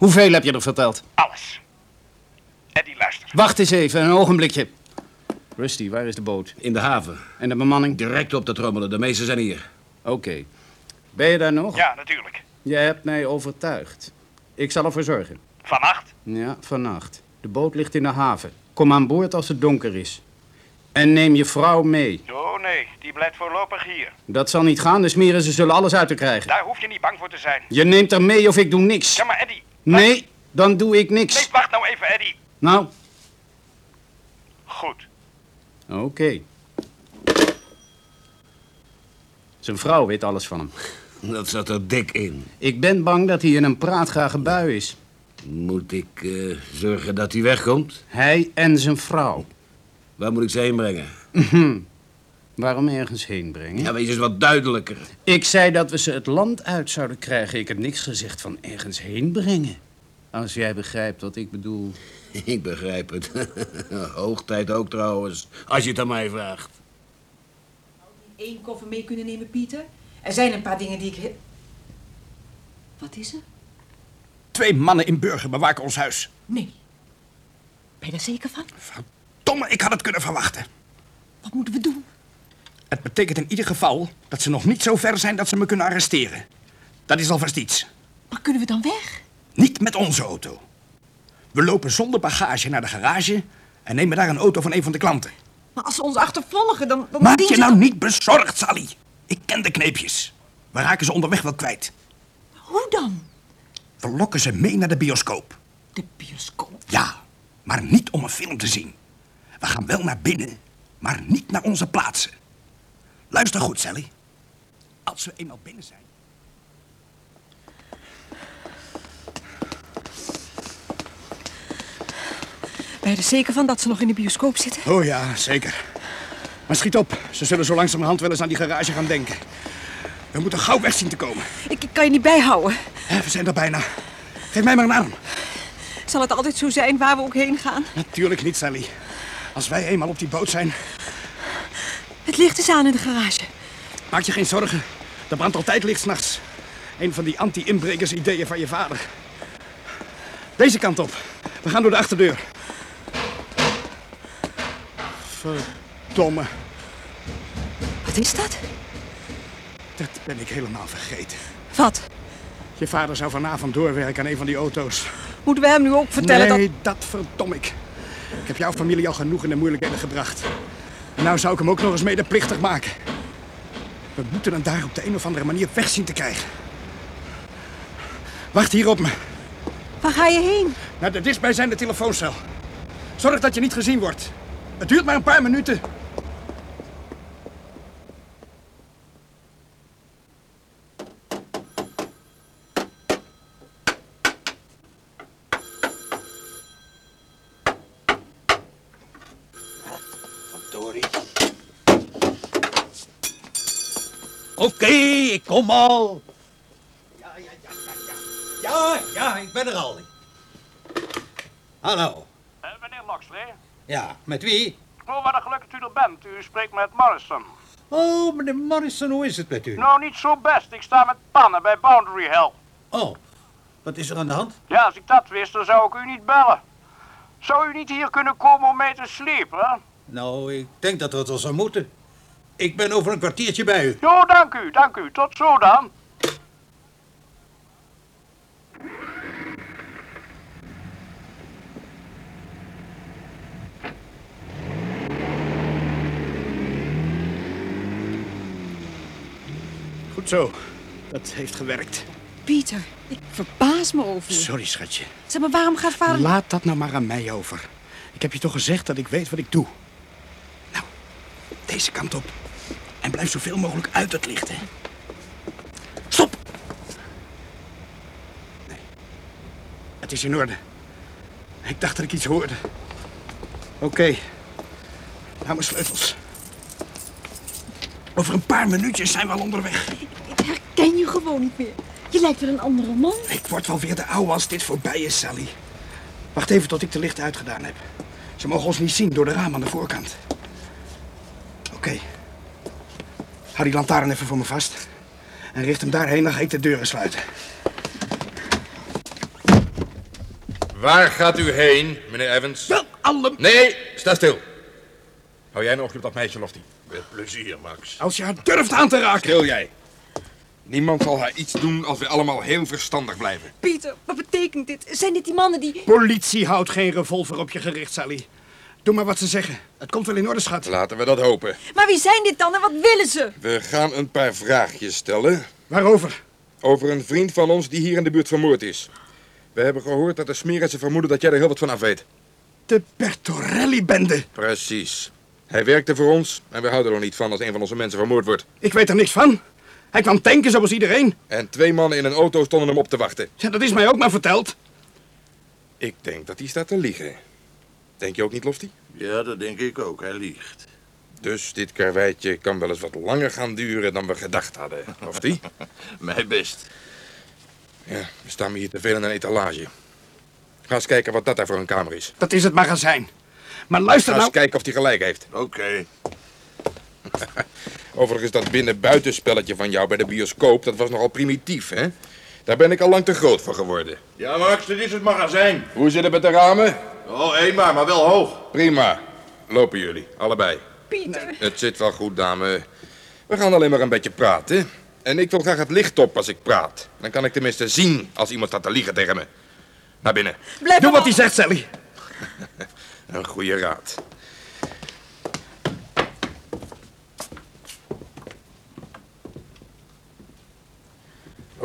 Hoeveel heb je er verteld? alles. Eddie, luister. Wacht eens even, een ogenblikje. Rusty, waar is de boot? In de haven. En de bemanning? Direct op te trommelen. De meesten zijn hier. Oké. Ben je daar nog? Ja, natuurlijk. Je hebt mij overtuigd. Ik zal ervoor zorgen. Vannacht? Ja, vannacht. De boot ligt in de haven. Kom aan boord als het donker is. En neem je vrouw mee. Oh nee, die blijft voorlopig hier. Dat zal niet gaan, de smeren ze zullen alles uit te krijgen. Daar hoef je niet bang voor te zijn. Je neemt er mee of ik doe niks. Ja, maar Eddie... Nee, dan doe ik niks. Nee, wacht nou even, Eddie. Nou, Goed. oké. Zijn vrouw weet alles van hem. Dat zat er dik in. Ik ben bang dat hij in een praatgrage bui is. Moet ik eh, zorgen dat hij wegkomt? Hij en zijn vrouw. Waar moet ik ze heen brengen? Waarom ergens heen brengen? Ja, wees eens wat duidelijker. Ik zei dat we ze het land uit zouden krijgen. Ik heb niks gezegd van ergens heen brengen. Als jij begrijpt wat ik bedoel. Ik begrijp het. Hoog tijd ook trouwens, als je het aan mij vraagt. Eén koffer mee kunnen nemen, Pieter? Er zijn een paar dingen die ik... Wat is er? Twee mannen in Burger bewaken ons huis. Nee. Ben je er zeker van? Domme, ik had het kunnen verwachten. Wat moeten we doen? Het betekent in ieder geval dat ze nog niet zo ver zijn dat ze me kunnen arresteren. Dat is alvast iets. Maar kunnen we dan weg? Niet met onze auto. We lopen zonder bagage naar de garage en nemen daar een auto van een van de klanten. Maar als ze ons achtervolgen, dan... dan Maak je nou niet bezorgd, Sally. Ik ken de kneepjes. We raken ze onderweg wel kwijt. Hoe dan? We lokken ze mee naar de bioscoop. De bioscoop? Ja, maar niet om een film te zien. We gaan wel naar binnen, maar niet naar onze plaatsen. Luister goed, Sally. Als we eenmaal binnen zijn... Ben je er zeker van dat ze nog in de bioscoop zitten? Oh ja, zeker. Maar schiet op, ze zullen zo langzamerhand wel eens aan die garage gaan denken. We moeten gauw weg zien te komen. Ik, ik kan je niet bijhouden. We zijn er bijna. Geef mij maar een arm. Zal het altijd zo zijn waar we ook heen gaan? Natuurlijk niet, Sally. Als wij eenmaal op die boot zijn, Het licht is aan in de garage. maak je geen zorgen. Er brandt altijd licht s'nachts. Een van die anti-inbrekers ideeën van je vader. Deze kant op. We gaan door de achterdeur. Verdomme. Wat is dat? Dat ben ik helemaal vergeten. Wat? Je vader zou vanavond doorwerken aan een van die auto's. Moeten we hem nu ook vertellen nee, dat... dat verdom ik. Ik heb jouw familie al genoeg in de moeilijkheden gebracht. En nou zou ik hem ook nog eens medeplichtig maken. We moeten hem daar op de een of andere manier weg zien te krijgen. Wacht hier op me. Waar ga je heen? Naar de dichtstbijzijnde telefooncel. Zorg dat je niet gezien wordt. Het duurt maar een paar minuten. Oké, ik kom al. Ja, ja, ja, ja, ja. Ja, ja, ik ben er al. Hallo. Eh, meneer Loxley. Ja, met wie? Oh, wat een geluk dat u er bent. U spreekt met Morrison. Oh, meneer Morrison, hoe is het met u? Nou, niet zo best. Ik sta met pannen bij Boundary Hell. Oh, wat is er aan de hand? Ja, als ik dat wist, dan zou ik u niet bellen. Zou u niet hier kunnen komen om mee te sliepen? Nou, ik denk dat dat wel zou moeten. Ik ben over een kwartiertje bij u. Jo, dank u, dank u. Tot zo dan. Goed zo. Dat heeft gewerkt. Pieter, ik verbaas me over je. Sorry, schatje. Zeg maar, waarom gaat vader... Laat dat nou maar aan mij over. Ik heb je toch gezegd dat ik weet wat ik doe. Nou, deze kant op. Blijf zoveel mogelijk uit het licht, hè. Stop! Nee. Het is in orde. Ik dacht dat ik iets hoorde. Oké. Nou, mijn sleutels. Over een paar minuutjes zijn we al onderweg. Ik herken je gewoon niet meer. Je lijkt wel een andere man. Ik word wel weer de oude als dit voorbij is, Sally. Wacht even tot ik de lichten uitgedaan heb. Ze mogen ons niet zien door de raam aan de voorkant. Oké. Hou die lantaarn even voor me vast. En richt hem daarheen, dan ga ik de deuren sluiten. Waar gaat u heen, meneer Evans? Wel, alle... Nee, sta stil. Hou jij nog op dat meisje, Lofty? Met plezier, Max. Als je haar durft aan te raken. Stil jij. Niemand zal haar iets doen als we allemaal heel verstandig blijven. Pieter, wat betekent dit? Zijn dit die mannen die... Politie houdt geen revolver op je gericht, Sally. Doe maar wat ze zeggen. Het komt wel in orde, schat. Laten we dat hopen. Maar wie zijn dit dan en wat willen ze? We gaan een paar vraagjes stellen. Waarover? Over een vriend van ons die hier in de buurt vermoord is. We hebben gehoord dat de smerissen vermoeden dat jij er heel wat van af weet. De Bertorelli-bende. Precies. Hij werkte voor ons en we houden er niet van als een van onze mensen vermoord wordt. Ik weet er niks van. Hij kwam tanken zoals iedereen. En twee mannen in een auto stonden hem op te wachten. Ja, dat is mij ook maar verteld. Ik denk dat hij staat te liegen. Denk je ook niet, Lofty? Ja, dat denk ik ook. Hij liegt. Dus dit karweitje kan wel eens wat langer gaan duren dan we gedacht hadden, Lofty? Mijn best. Ja, we staan hier te veel in een etalage. Ga eens kijken wat dat daar voor een kamer is. Dat is het magazijn. Maar luister Ga eens nou... kijken of hij gelijk heeft. Oké. Overigens, dat binnen-buitenspelletje van jou bij de bioscoop, dat was nogal primitief, hè? Daar ben ik al lang te groot voor geworden. Ja, Max, dit is het magazijn. Hoe zit het met de ramen? Oh, één maar, maar wel hoog. Prima. Lopen jullie, allebei. Pieter. Het zit wel goed, dame. We gaan alleen maar een beetje praten. En ik wil graag het licht op als ik praat. Dan kan ik tenminste zien als iemand staat te liegen tegen me. Naar binnen. Blijf Doe wat hij zegt, Sally. Een goede raad.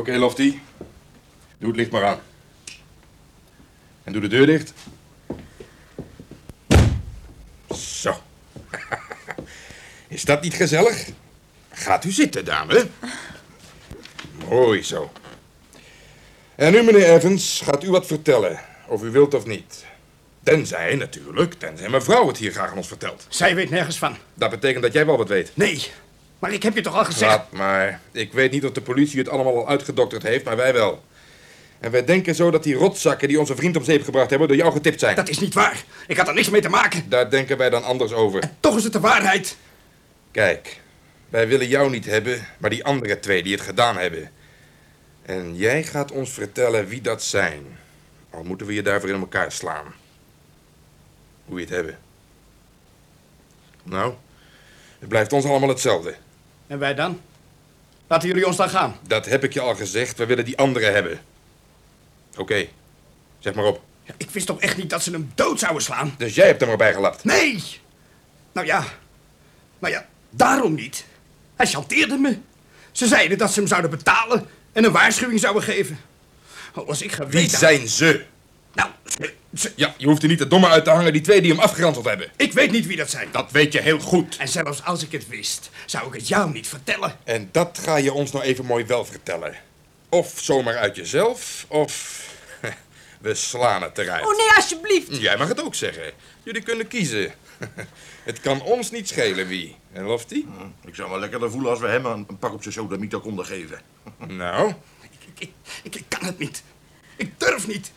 Oké, Lofty. Doe het licht maar aan. En doe de deur dicht. Zo. Is dat niet gezellig? Gaat u zitten, dame. Mooi zo. En nu, meneer Evans, gaat u wat vertellen. Of u wilt of niet. Tenzij, natuurlijk, tenzij mevrouw het hier graag aan ons vertelt. Zij weet nergens van. Dat betekent dat jij wel wat weet. Nee, maar ik heb je toch al gezegd... Laat maar. Ik weet niet of de politie het allemaal al uitgedokterd heeft, maar wij wel. En wij denken zo dat die rotzakken die onze vriend om zeep gebracht hebben door jou getipt zijn. Dat is niet waar. Ik had er niks mee te maken. Daar denken wij dan anders over. Toch is het de waarheid. Kijk, wij willen jou niet hebben, maar die andere twee die het gedaan hebben. En jij gaat ons vertellen wie dat zijn. Al moeten we je daarvoor in elkaar slaan. Hoe je het hebben. Nou, het blijft ons allemaal hetzelfde. En wij dan? Laten jullie ons dan gaan. Dat heb ik je al gezegd, we willen die andere hebben. Oké, zeg maar op. Ja, ik wist toch echt niet dat ze hem dood zouden slaan? Dus jij hebt er maar bij gelapt. Nee! Nou ja, nou ja, daarom niet. Hij chanteerde me. Ze zeiden dat ze hem zouden betalen en een waarschuwing zouden geven. Oh, als ik geweten... Wie zijn ze? Nou, ze- Ja, je hoeft er niet de domme uit te hangen, die twee die hem afgeranseld hebben. ik weet niet wie dat zijn. Dat weet je heel goed. En zelfs als ik het wist, zou ik het jou niet vertellen. En dat ga je ons nou even mooi wel vertellen. Of zomaar uit jezelf, of we slaan het eruit. Oh nee, alsjeblieft. Jij mag het ook zeggen. Jullie kunnen kiezen. Het kan ons niet schelen wie. En Lofty? Ik zou wel lekkerder voelen als we hem een, een pak op zijn sodemieter konden geven. Nou, Ik, ik, ik, ik kan het niet. Ik durf niet.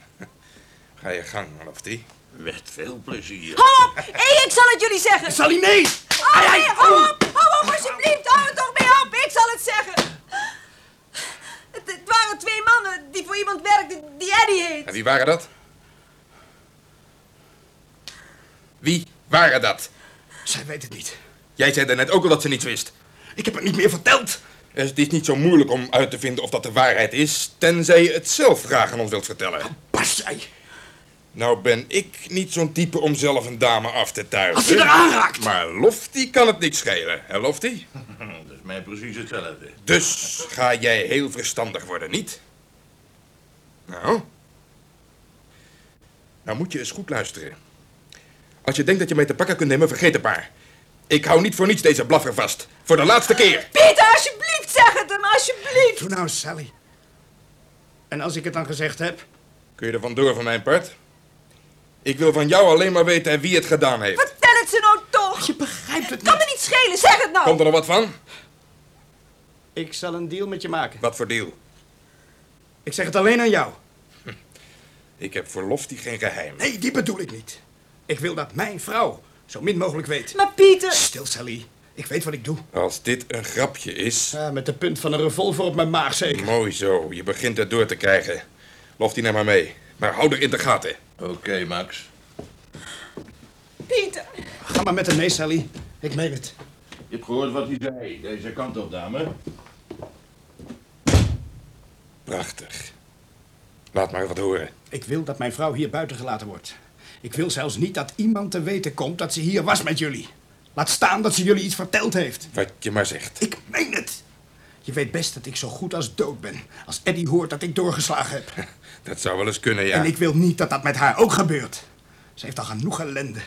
Ga je gang, Lofty. Met veel plezier. Hou op. Hé, ik zal het jullie zeggen. Sally, nee! Oh, nee, hou op. Hou op, alsjeblieft. Hou er toch mee op. Ik zal het zeggen. Het, het waren twee mannen die voor iemand werkten die Eddie heet. En wie waren dat? Wie waren dat? Zij weet het niet. Jij zei daarnet ook al dat ze niets wist. Ik heb het niet meer verteld. Het is niet zo moeilijk om uit te vinden of dat de waarheid is, tenzij je het zelf graag aan ons wilt vertellen. Pas zij. Nou ben ik niet zo'n type om zelf een dame af te tuigen. Als je er aanraakt. Maar Lofty kan het niks schelen, hè Lofty? Dat is mij precies hetzelfde. Dus ga jij heel verstandig worden, niet? Nou? Nou moet je eens goed luisteren. Als je denkt dat je mij te pakken kunt nemen, vergeet het maar. Ik hou niet voor niets deze blaffer vast. Voor de laatste keer. Pieter, alsjeblieft, zeg het hem, alsjeblieft. Doe nou, Sally. En als ik het dan gezegd heb? Kun je er vandoor van mijn part? Ik wil van jou alleen maar weten wie het gedaan heeft. Vertel het ze nou toch. Je begrijpt het Kan niet. me niet schelen, zeg het nou. Komt er nog wat van? Ik zal een deal met je maken. Wat voor deal? Ik zeg het alleen aan jou. Ik heb voor Lofty geen geheim. Nee, die bedoel ik niet. Ik wil dat mijn vrouw zo min mogelijk weet. Maar Pieter... Stil, Sally. Ik weet wat ik doe. Als dit een grapje is... Ja, met de punt van een revolver op mijn maag zeker. Mooi zo, je begint het door te krijgen. Lof die nou maar mee. Maar hou er in de gaten. Oké, Max. Pieter. Ga maar met hem mee, Sally. Ik meen het. Je hebt gehoord wat hij zei. Deze kant op, dame. Prachtig. Laat maar wat horen. Ik wil dat mijn vrouw hier buiten gelaten wordt. Ik wil zelfs niet dat iemand te weten komt dat ze hier was met jullie. Laat staan dat ze jullie iets verteld heeft. Wat je maar zegt. Ik meen het. Je weet best dat ik zo goed als dood ben. Als Eddie hoort dat ik doorgeslagen heb. Dat zou wel eens kunnen, ja. En ik wil niet dat dat met haar ook gebeurt. Ze heeft al genoeg ellende.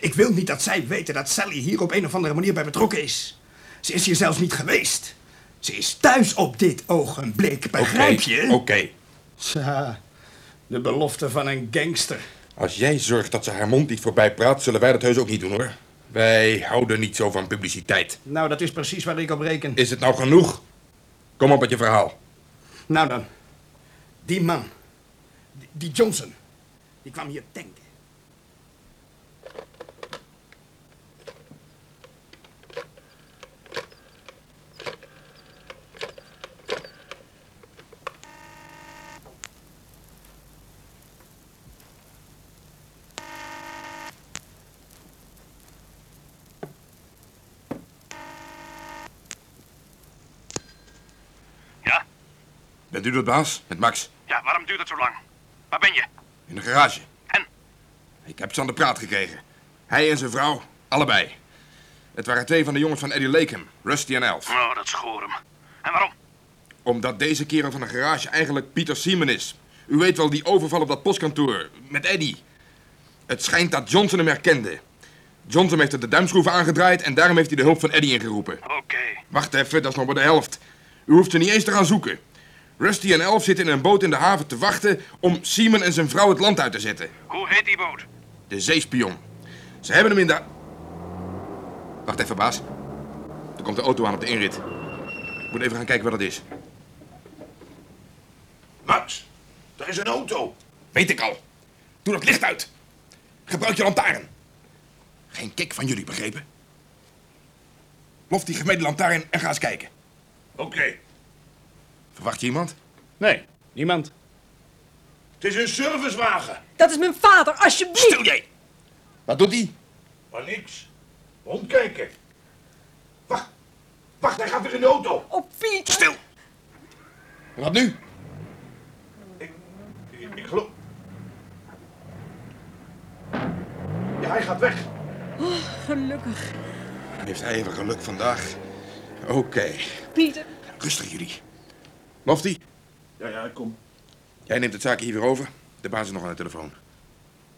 Ik wil niet dat zij weten dat Sally hier op een of andere manier bij betrokken is. Ze is hier zelfs niet geweest. Ze is thuis op dit ogenblik, begrijp je? Oké. Tja, de belofte van een gangster. Als jij zorgt dat ze haar mond niet voorbij praat, zullen wij dat heus ook niet doen, hoor. Wij houden niet zo van publiciteit. Nou, dat is precies waar ik op reken. Is het nou genoeg? Kom op met je verhaal. Nou dan, die man, die, die Johnson, die kwam hier tanken. Ja? Bent u de baas? Met Max. Ja, waarom duurt het zo lang? Waar ben je? In de garage. En? Ik heb ze aan de praat gekregen. Hij en zijn vrouw, allebei. Het waren twee van de jongens van Eddie Lakem, Rusty en Elf. Oh, dat schoor hem. En waarom? Omdat deze kerel van de garage eigenlijk Pieter Seaman is. U weet wel, die overval op dat postkantoor. Met Eddie. Het schijnt dat Johnson hem herkende. Johnson heeft er de duimschroeven aangedraaid en daarom heeft hij de hulp van Eddie ingeroepen. Oké. Wacht even, dat is nog maar de helft. U hoeft ze niet eens te gaan zoeken. Rusty en Elf zitten in een boot in de haven te wachten om Seaman en zijn vrouw het land uit te zetten. Hoe heet die boot? De zeespion. Ze hebben hem in de... Wacht even, baas. Er komt de auto aan op de inrit. Ik moet even gaan kijken wat dat is. Max, daar is een auto. Weet ik al. Doe dat licht uit. Gebruik je lantaarn. Geen kik van jullie, begrepen? Lof die gemene lantaarn en ga eens kijken. Oké. Verwacht je iemand? Nee, niemand. Het is een servicewagen. Dat is mijn vader, alsjeblieft. Stil jij. Wat doet hij? Maar niks. Rondkijken. Wacht. Wacht, hij gaat weer in de auto. Oh, Pieter. Stil. En wat nu? Ik, ik geloof... Ja, hij gaat weg. Oh, gelukkig. Heeft hij even geluk vandaag? Oké. Pieter. Rustig jullie. Lofty, Ja, ja, kom. jij neemt het zaakje hier weer over. De baas is nog aan de telefoon.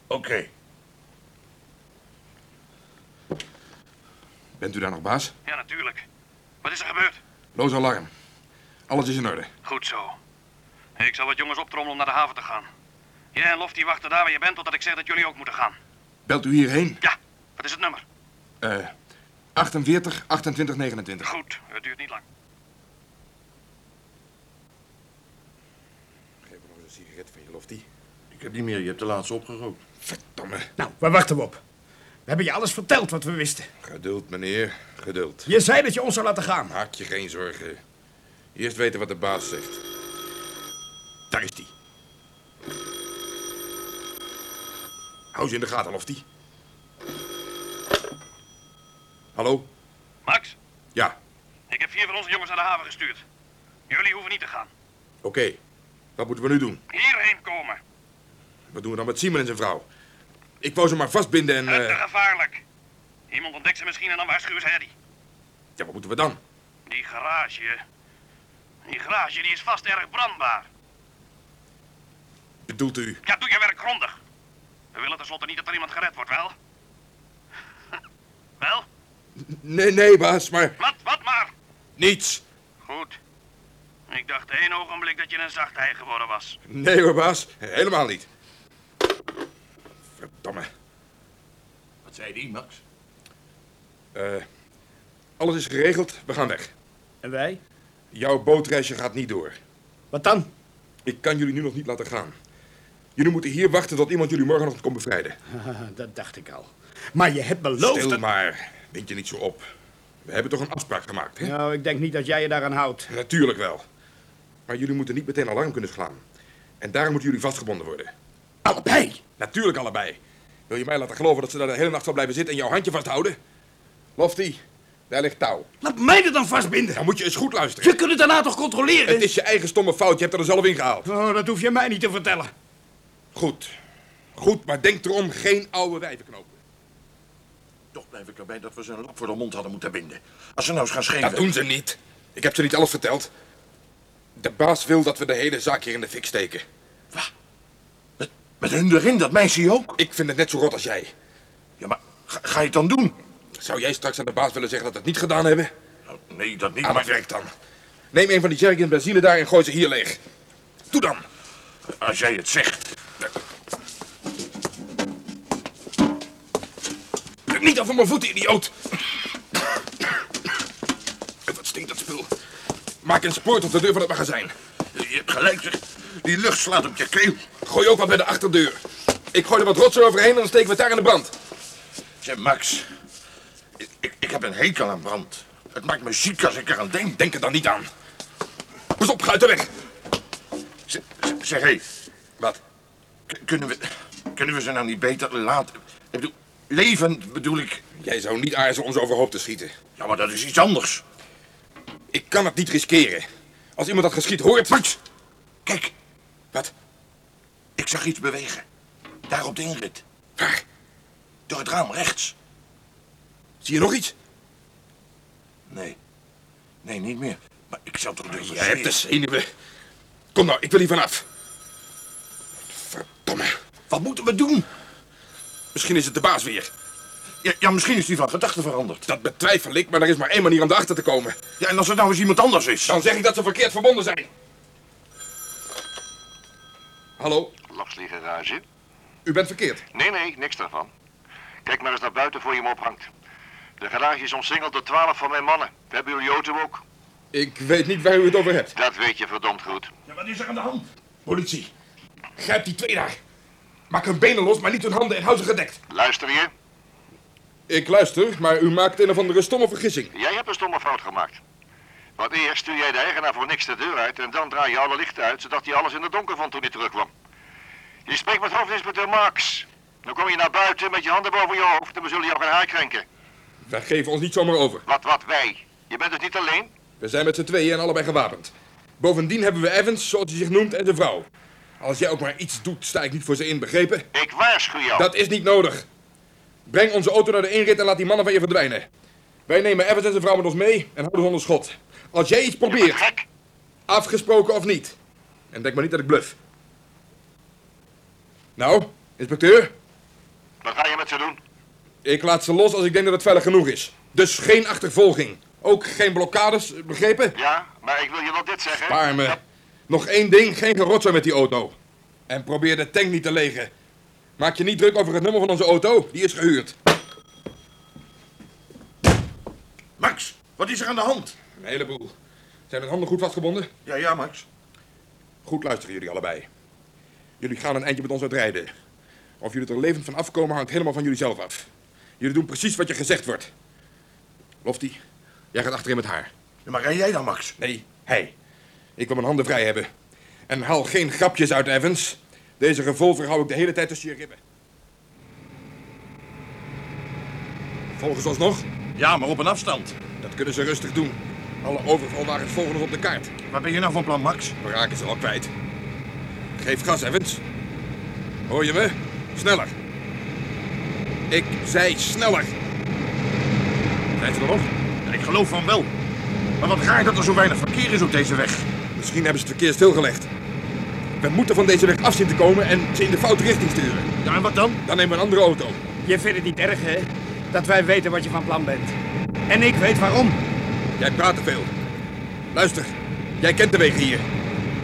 Oké. Bent u daar nog baas? Ja, natuurlijk. Wat is er gebeurd? Loos alarm. Alles is in orde. Goed zo. Ik zal wat jongens optrommelen om naar de haven te gaan. Jij en Lofty wachten daar waar je bent totdat ik zeg dat jullie ook moeten gaan. Belt u hierheen? Ja, wat is het nummer? Eh 48 28 29. Goed, het duurt niet lang. Geef me nog eens een sigaret van je, Lofty. Ik heb niet meer, je hebt de laatste opgerookt. Verdomme. Nou, waar wachten we op? We hebben je alles verteld wat we wisten. Geduld, meneer. Geduld. Je zei dat je ons zou laten gaan. Maak je geen zorgen. Eerst weten wat de baas zegt. Daar is die. Hou ze in de gaten, Lofty. Hallo? Max, Ja, ik heb vier van onze jongens naar de haven gestuurd. Jullie hoeven niet te gaan. oké. Wat moeten we nu doen? Hierheen komen. Wat doen we dan met Simon en zijn vrouw? Ik wou ze maar vastbinden en... Het eh, gevaarlijk. Iemand ontdekt ze misschien en dan waarschuwen ze Eddie. Ja, wat moeten we dan? Die garage... Die garage die is vast erg brandbaar. Bedoelt u? Ja, doe je werk grondig. We willen tenslotte niet dat er iemand gered wordt, wel? wel? Nee, nee, baas, maar... Wat, wat maar? Niets. Goed. Ik dacht één ogenblik dat je een zacht ei geworden was. Nee hoor, baas. Helemaal niet. Verdomme. Wat zei die, Max? Eh, alles is geregeld. We gaan weg. En wij? Jouw bootreisje gaat niet door. Wat dan? Ik kan jullie nu nog niet laten gaan. Jullie moeten hier wachten tot iemand jullie morgenochtend komt bevrijden. dat dacht ik al. Maar je hebt beloofd Stil dat... maar. Wind je niet zo op. We hebben toch een afspraak gemaakt, hè? Nou, ik denk niet dat jij je daaraan houdt. Natuurlijk wel. Maar jullie moeten niet meteen alarm kunnen slaan. En daarom moeten jullie vastgebonden worden. Allebei? Natuurlijk allebei. Wil je mij laten geloven dat ze daar de hele nacht zal blijven zitten en jouw handje vasthouden? Lofty, daar ligt touw. Laat mij er dan vastbinden. Dan moet je eens goed luisteren. Je kunt het daarna toch controleren? Het is je eigen stomme fout, je hebt er zelf in gehaald. Oh, dat hoef je mij niet te vertellen. Goed. Goed, maar denk erom, geen oude wijven knopen. Toch blijf ik erbij dat we ze een lap voor de mond hadden moeten binden. Als ze nou eens gaan schreeuwen. Dat doen ze niet. Ik heb ze niet alles verteld. De baas wil dat we de hele zaak hier in de fik steken. Met hun erin, dat meisje ook? Ik vind het net zo rot als jij. Ja, maar ga, ga je het dan doen? Zou jij straks aan de baas willen zeggen dat we het niet gedaan hebben? Nou, nee, dat niet. Aan maar het werk dan. Neem een van die jerrycans benzine daar en gooi ze hier leeg. Doe dan. Als jij het zegt. Niet over mijn voeten, idioot. Wat stinkt dat spul. Maak een spoor tot de deur van het magazijn. Je hebt gelijk, zeg. Die lucht slaat op je keel. Gooi ook wat bij de achterdeur. Ik gooi er wat rotsen overheen en dan steken we het daar in de brand. Zeg, Max. Ik, ik, ik heb een hekel aan brand. Het maakt me ziek als ik eraan denk. Denk er dan niet aan. Pas op, ga uit de weg. Zeg, zeg hé. Wat? K- kunnen we, kunnen we ze nou niet beter laten? Ik bedoel, levend bedoel ik. Jij zou niet aarzelen ons overhoop te schieten. Ja, maar dat is iets anders. Ik kan het niet riskeren. Als iemand dat geschiet hoort... Max, kijk. Wat? Ik zag iets bewegen. Daar op de inrit. Waar? Door het raam rechts. Zie je nog iets? Nee. Nee, niet meer. Maar ik zou toch durven Jij hebt de zenuwen. Kom nou, ik wil hier vanaf. Verdomme. Wat moeten we doen? Misschien is het de baas weer. Ja, ja, misschien is die van gedachten veranderd. Dat betwijfel ik, maar er is maar één manier om erachter te komen. Ja, en als het nou eens iemand anders is? Dan zeg ik dat ze verkeerd verbonden zijn. Hallo, Lapsley garage? u bent verkeerd. Nee, nee, niks daarvan. Kijk maar eens naar buiten voor je hem ophangt. De garage is omsingeld door twaalf van mijn mannen. We hebben jullie auto ook. Ik weet niet waar u het over hebt. Dat weet je verdomd goed. Ja, wat is er aan de hand? Politie, grijp die twee daar. Maak hun benen los, maar niet hun handen en hou ze gedekt. Luister je? Ik luister, maar u maakt een of andere stomme vergissing. Jij hebt een stomme fout gemaakt. Want eerst stuur jij de eigenaar voor niks de deur uit en dan draai je alle lichten uit, zodat hij alles in het donker vond toen hij terugkwam. Je spreekt met hoofdinspecteur Max. Dan kom je naar buiten met je handen boven je hoofd en we zullen jou gaan haar krenken. Wij geven ons niet zomaar over. Wat, wat, wij? Je bent dus niet alleen? We zijn met z'n tweeën en allebei gewapend. Bovendien hebben we Evans, zoals hij zich noemt, en zijn vrouw. Als jij ook maar iets doet, sta ik niet voor ze in, begrepen? Ik waarschuw jou. Dat is niet nodig. Breng onze auto naar de inrit en laat die mannen van je verdwijnen. Wij nemen Evans en zijn vrouw met ons mee en houden ze onder schot. Als jij iets probeert, afgesproken of niet. En denk maar niet dat ik bluf. Nou, inspecteur, Wat ga je met ze doen? ik laat ze los als ik denk dat het veilig genoeg is. Dus geen achtervolging. Ook geen blokkades, begrepen? Ja, maar ik wil je wel dit zeggen. Spaar me. Nog één ding, geen gerotzooi met die auto. En probeer de tank niet te legen. Maak je niet druk over het nummer van onze auto, die is gehuurd. Max, wat is er aan de hand? Een heleboel. Zijn met handen goed vastgebonden? Ja, ja, Max. Goed luisteren jullie allebei. Jullie gaan een eindje met ons uitrijden. Of jullie er levend van afkomen hangt helemaal van jullie zelf af. Jullie doen precies wat je gezegd wordt. Lofty, jij gaat achterin met haar. Ja, maar rij jij dan, Max? Nee, hij. Ik wil mijn handen vrij hebben. En haal geen grapjes uit, Evans. Deze revolver hou ik de hele tijd tussen je ribben. Volgen ze ons nog? Ja, maar op een afstand. Dat kunnen ze rustig doen. Alle overvalwagens volgen ons op de kaart. Wat ben je nou van plan, Max? We raken ze al kwijt. Geef gas, Evans. Hoor je me? Sneller. Ik zei sneller. Zijn ze er nog? Ik geloof van wel. Maar wat raar dat er zo weinig verkeer is op deze weg. Misschien hebben ze het verkeer stilgelegd. We moeten van deze weg af zien te komen en ze in de foute richting sturen. Ja, en wat dan? Dan nemen we een andere auto. Je vindt het niet erg, hè? Dat wij weten wat je van plan bent. En ik weet waarom. Jij praat te veel. Luister, jij kent de wegen hier.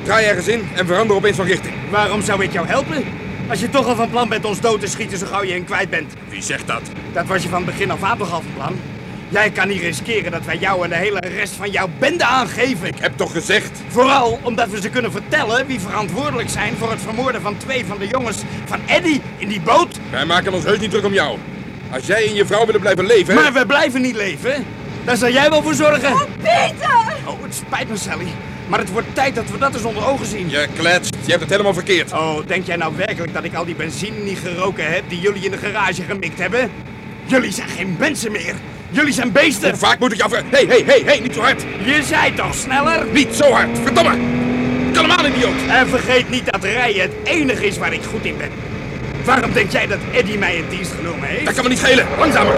Draai ergens in en verander opeens van richting. Waarom zou ik jou helpen? Als je toch al van plan bent ons dood te schieten zo gauw je hen kwijt bent. Wie zegt dat? Dat was je van begin af aan toch al van plan? Jij kan niet riskeren dat wij jou en de hele rest van jouw bende aangeven. Ik heb toch gezegd? Vooral omdat we ze kunnen vertellen wie verantwoordelijk zijn voor het vermoorden van twee van de jongens van Eddie in die boot. Wij maken ons heus niet druk om jou. Als jij en je vrouw willen blijven leven... Maar we blijven niet leven. Daar zal jij wel voor zorgen. Oh, Peter! Oh, het spijt me, Sally. Maar het wordt tijd dat we dat eens onder ogen zien. Je kletst. Je hebt het helemaal verkeerd. Oh, denk jij nou werkelijk dat ik al die benzine niet geroken heb die jullie in de garage gemikt hebben? Jullie zijn geen mensen meer. Jullie zijn beesten. Hoe vaak moet ik jou ver... Hé, hé, hé, hé, niet zo hard. Je zei toch sneller? Niet zo hard, verdomme. Kalemaal, idioot. En vergeet niet dat rijden het enige is waar ik goed in ben. Waarom denk jij dat Eddie mij in dienst genomen heeft? Dat kan me niet schelen. Langzamer.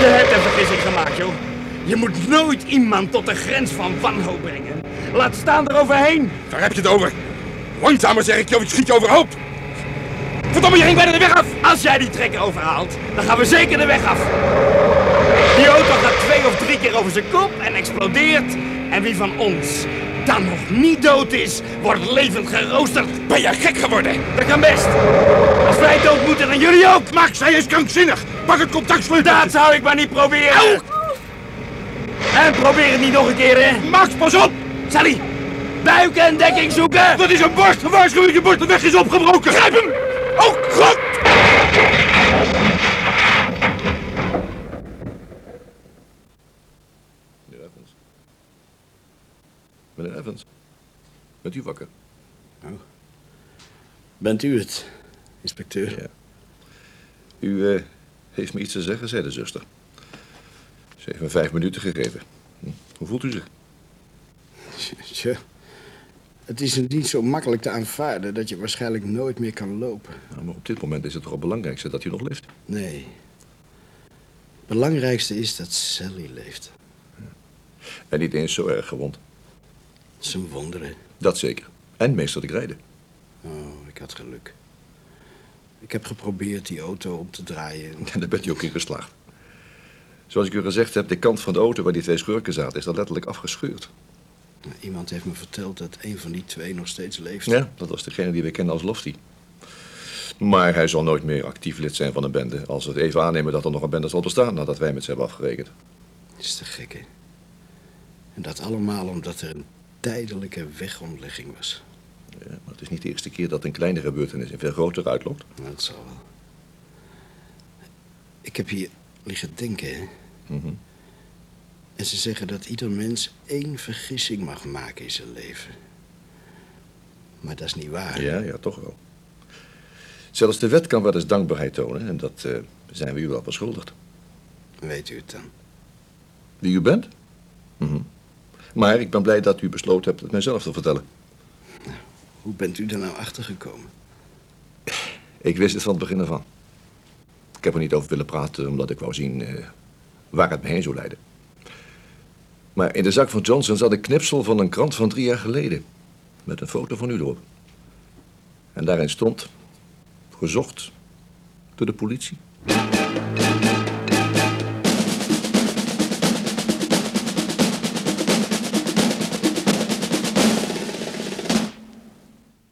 Je hebt een vergissing gemaakt, joh. Je moet nooit iemand tot de grens van wanhoop brengen. Laat staan eroverheen. Waar heb je het over? Langzamer zeg ik je of ik schiet je overhoop. Verdomme, je ging bijna de weg af. Als jij die trekker overhaalt, dan gaan we zeker de weg af. Die auto gaat twee of drie keer over zijn kop en explodeert. En wie van ons dan nog niet dood is, wordt levend geroosterd. Ben je gek geworden? Dat kan best. Als wij dood moeten, dan jullie ook. Max, hij is krankzinnig. Pak het contactsleutel. Dat zou ik maar niet proberen. En probeer het niet nog een keer, hè. Max, pas op. Sally, duiken en dekking zoeken. Dat is een borst. Waarschuw je borst. De weg is opgebroken. Grijp hem. Oh, god. Meneer Evans. Meneer Evans. Bent u wakker? Bent u het, inspecteur? Ja. U eh, heeft me iets te zeggen, zei de zuster. Ze heeft me vijf minuten gegeven. Hm. Hoe voelt u zich? Tja, het is niet zo makkelijk te aanvaarden dat je waarschijnlijk nooit meer kan lopen. Nou, maar op dit moment is het toch het belangrijkste dat u nog leeft. Nee. Het belangrijkste is dat Sally leeft. En niet eens zo erg gewond. Dat is een wonder, hè? Dat zeker. En meesterlijk rijden. Oh, ik had geluk. Ik heb geprobeerd die auto om te draaien. En daar bent u ook in geslaagd. Zoals ik u gezegd heb, de kant van de auto waar die twee schurken zaten, is dat letterlijk afgescheurd. Nou, Iemand heeft me verteld dat een van die twee nog steeds leeft. Ja, dat was degene die we kennen als Lofty. Maar hij zal nooit meer actief lid zijn van een bende. Als we het even aannemen dat er nog een bende zal bestaan nadat wij met ze hebben afgerekend. Dat is te gek, hè? En dat allemaal omdat er een tijdelijke wegontlegging was. Ja, maar het is niet de eerste keer dat een kleine gebeurtenis een veel groter uitloopt. Dat zal wel. Ik heb hier liggen denken, hè? Mhm. En ze zeggen dat ieder mens één vergissing mag maken in zijn leven. Maar dat is niet waar. Ja, ja, toch wel. Zelfs de wet kan wel eens dankbaarheid tonen en dat eh, zijn we u wel verschuldigd. Weet u het dan? Wie u bent? Mhm. Maar ik ben blij dat u besloten hebt het mijzelf te vertellen. Hoe bent u er nou achter gekomen? Ik wist het van het begin af aan. Ik heb er niet over willen praten omdat ik wou zien eh, waar het me heen zou leiden. Maar in de zak van Johnson zat een knipsel van een krant van drie jaar geleden. Met een foto van u erop. En daarin stond... Gezocht door de politie.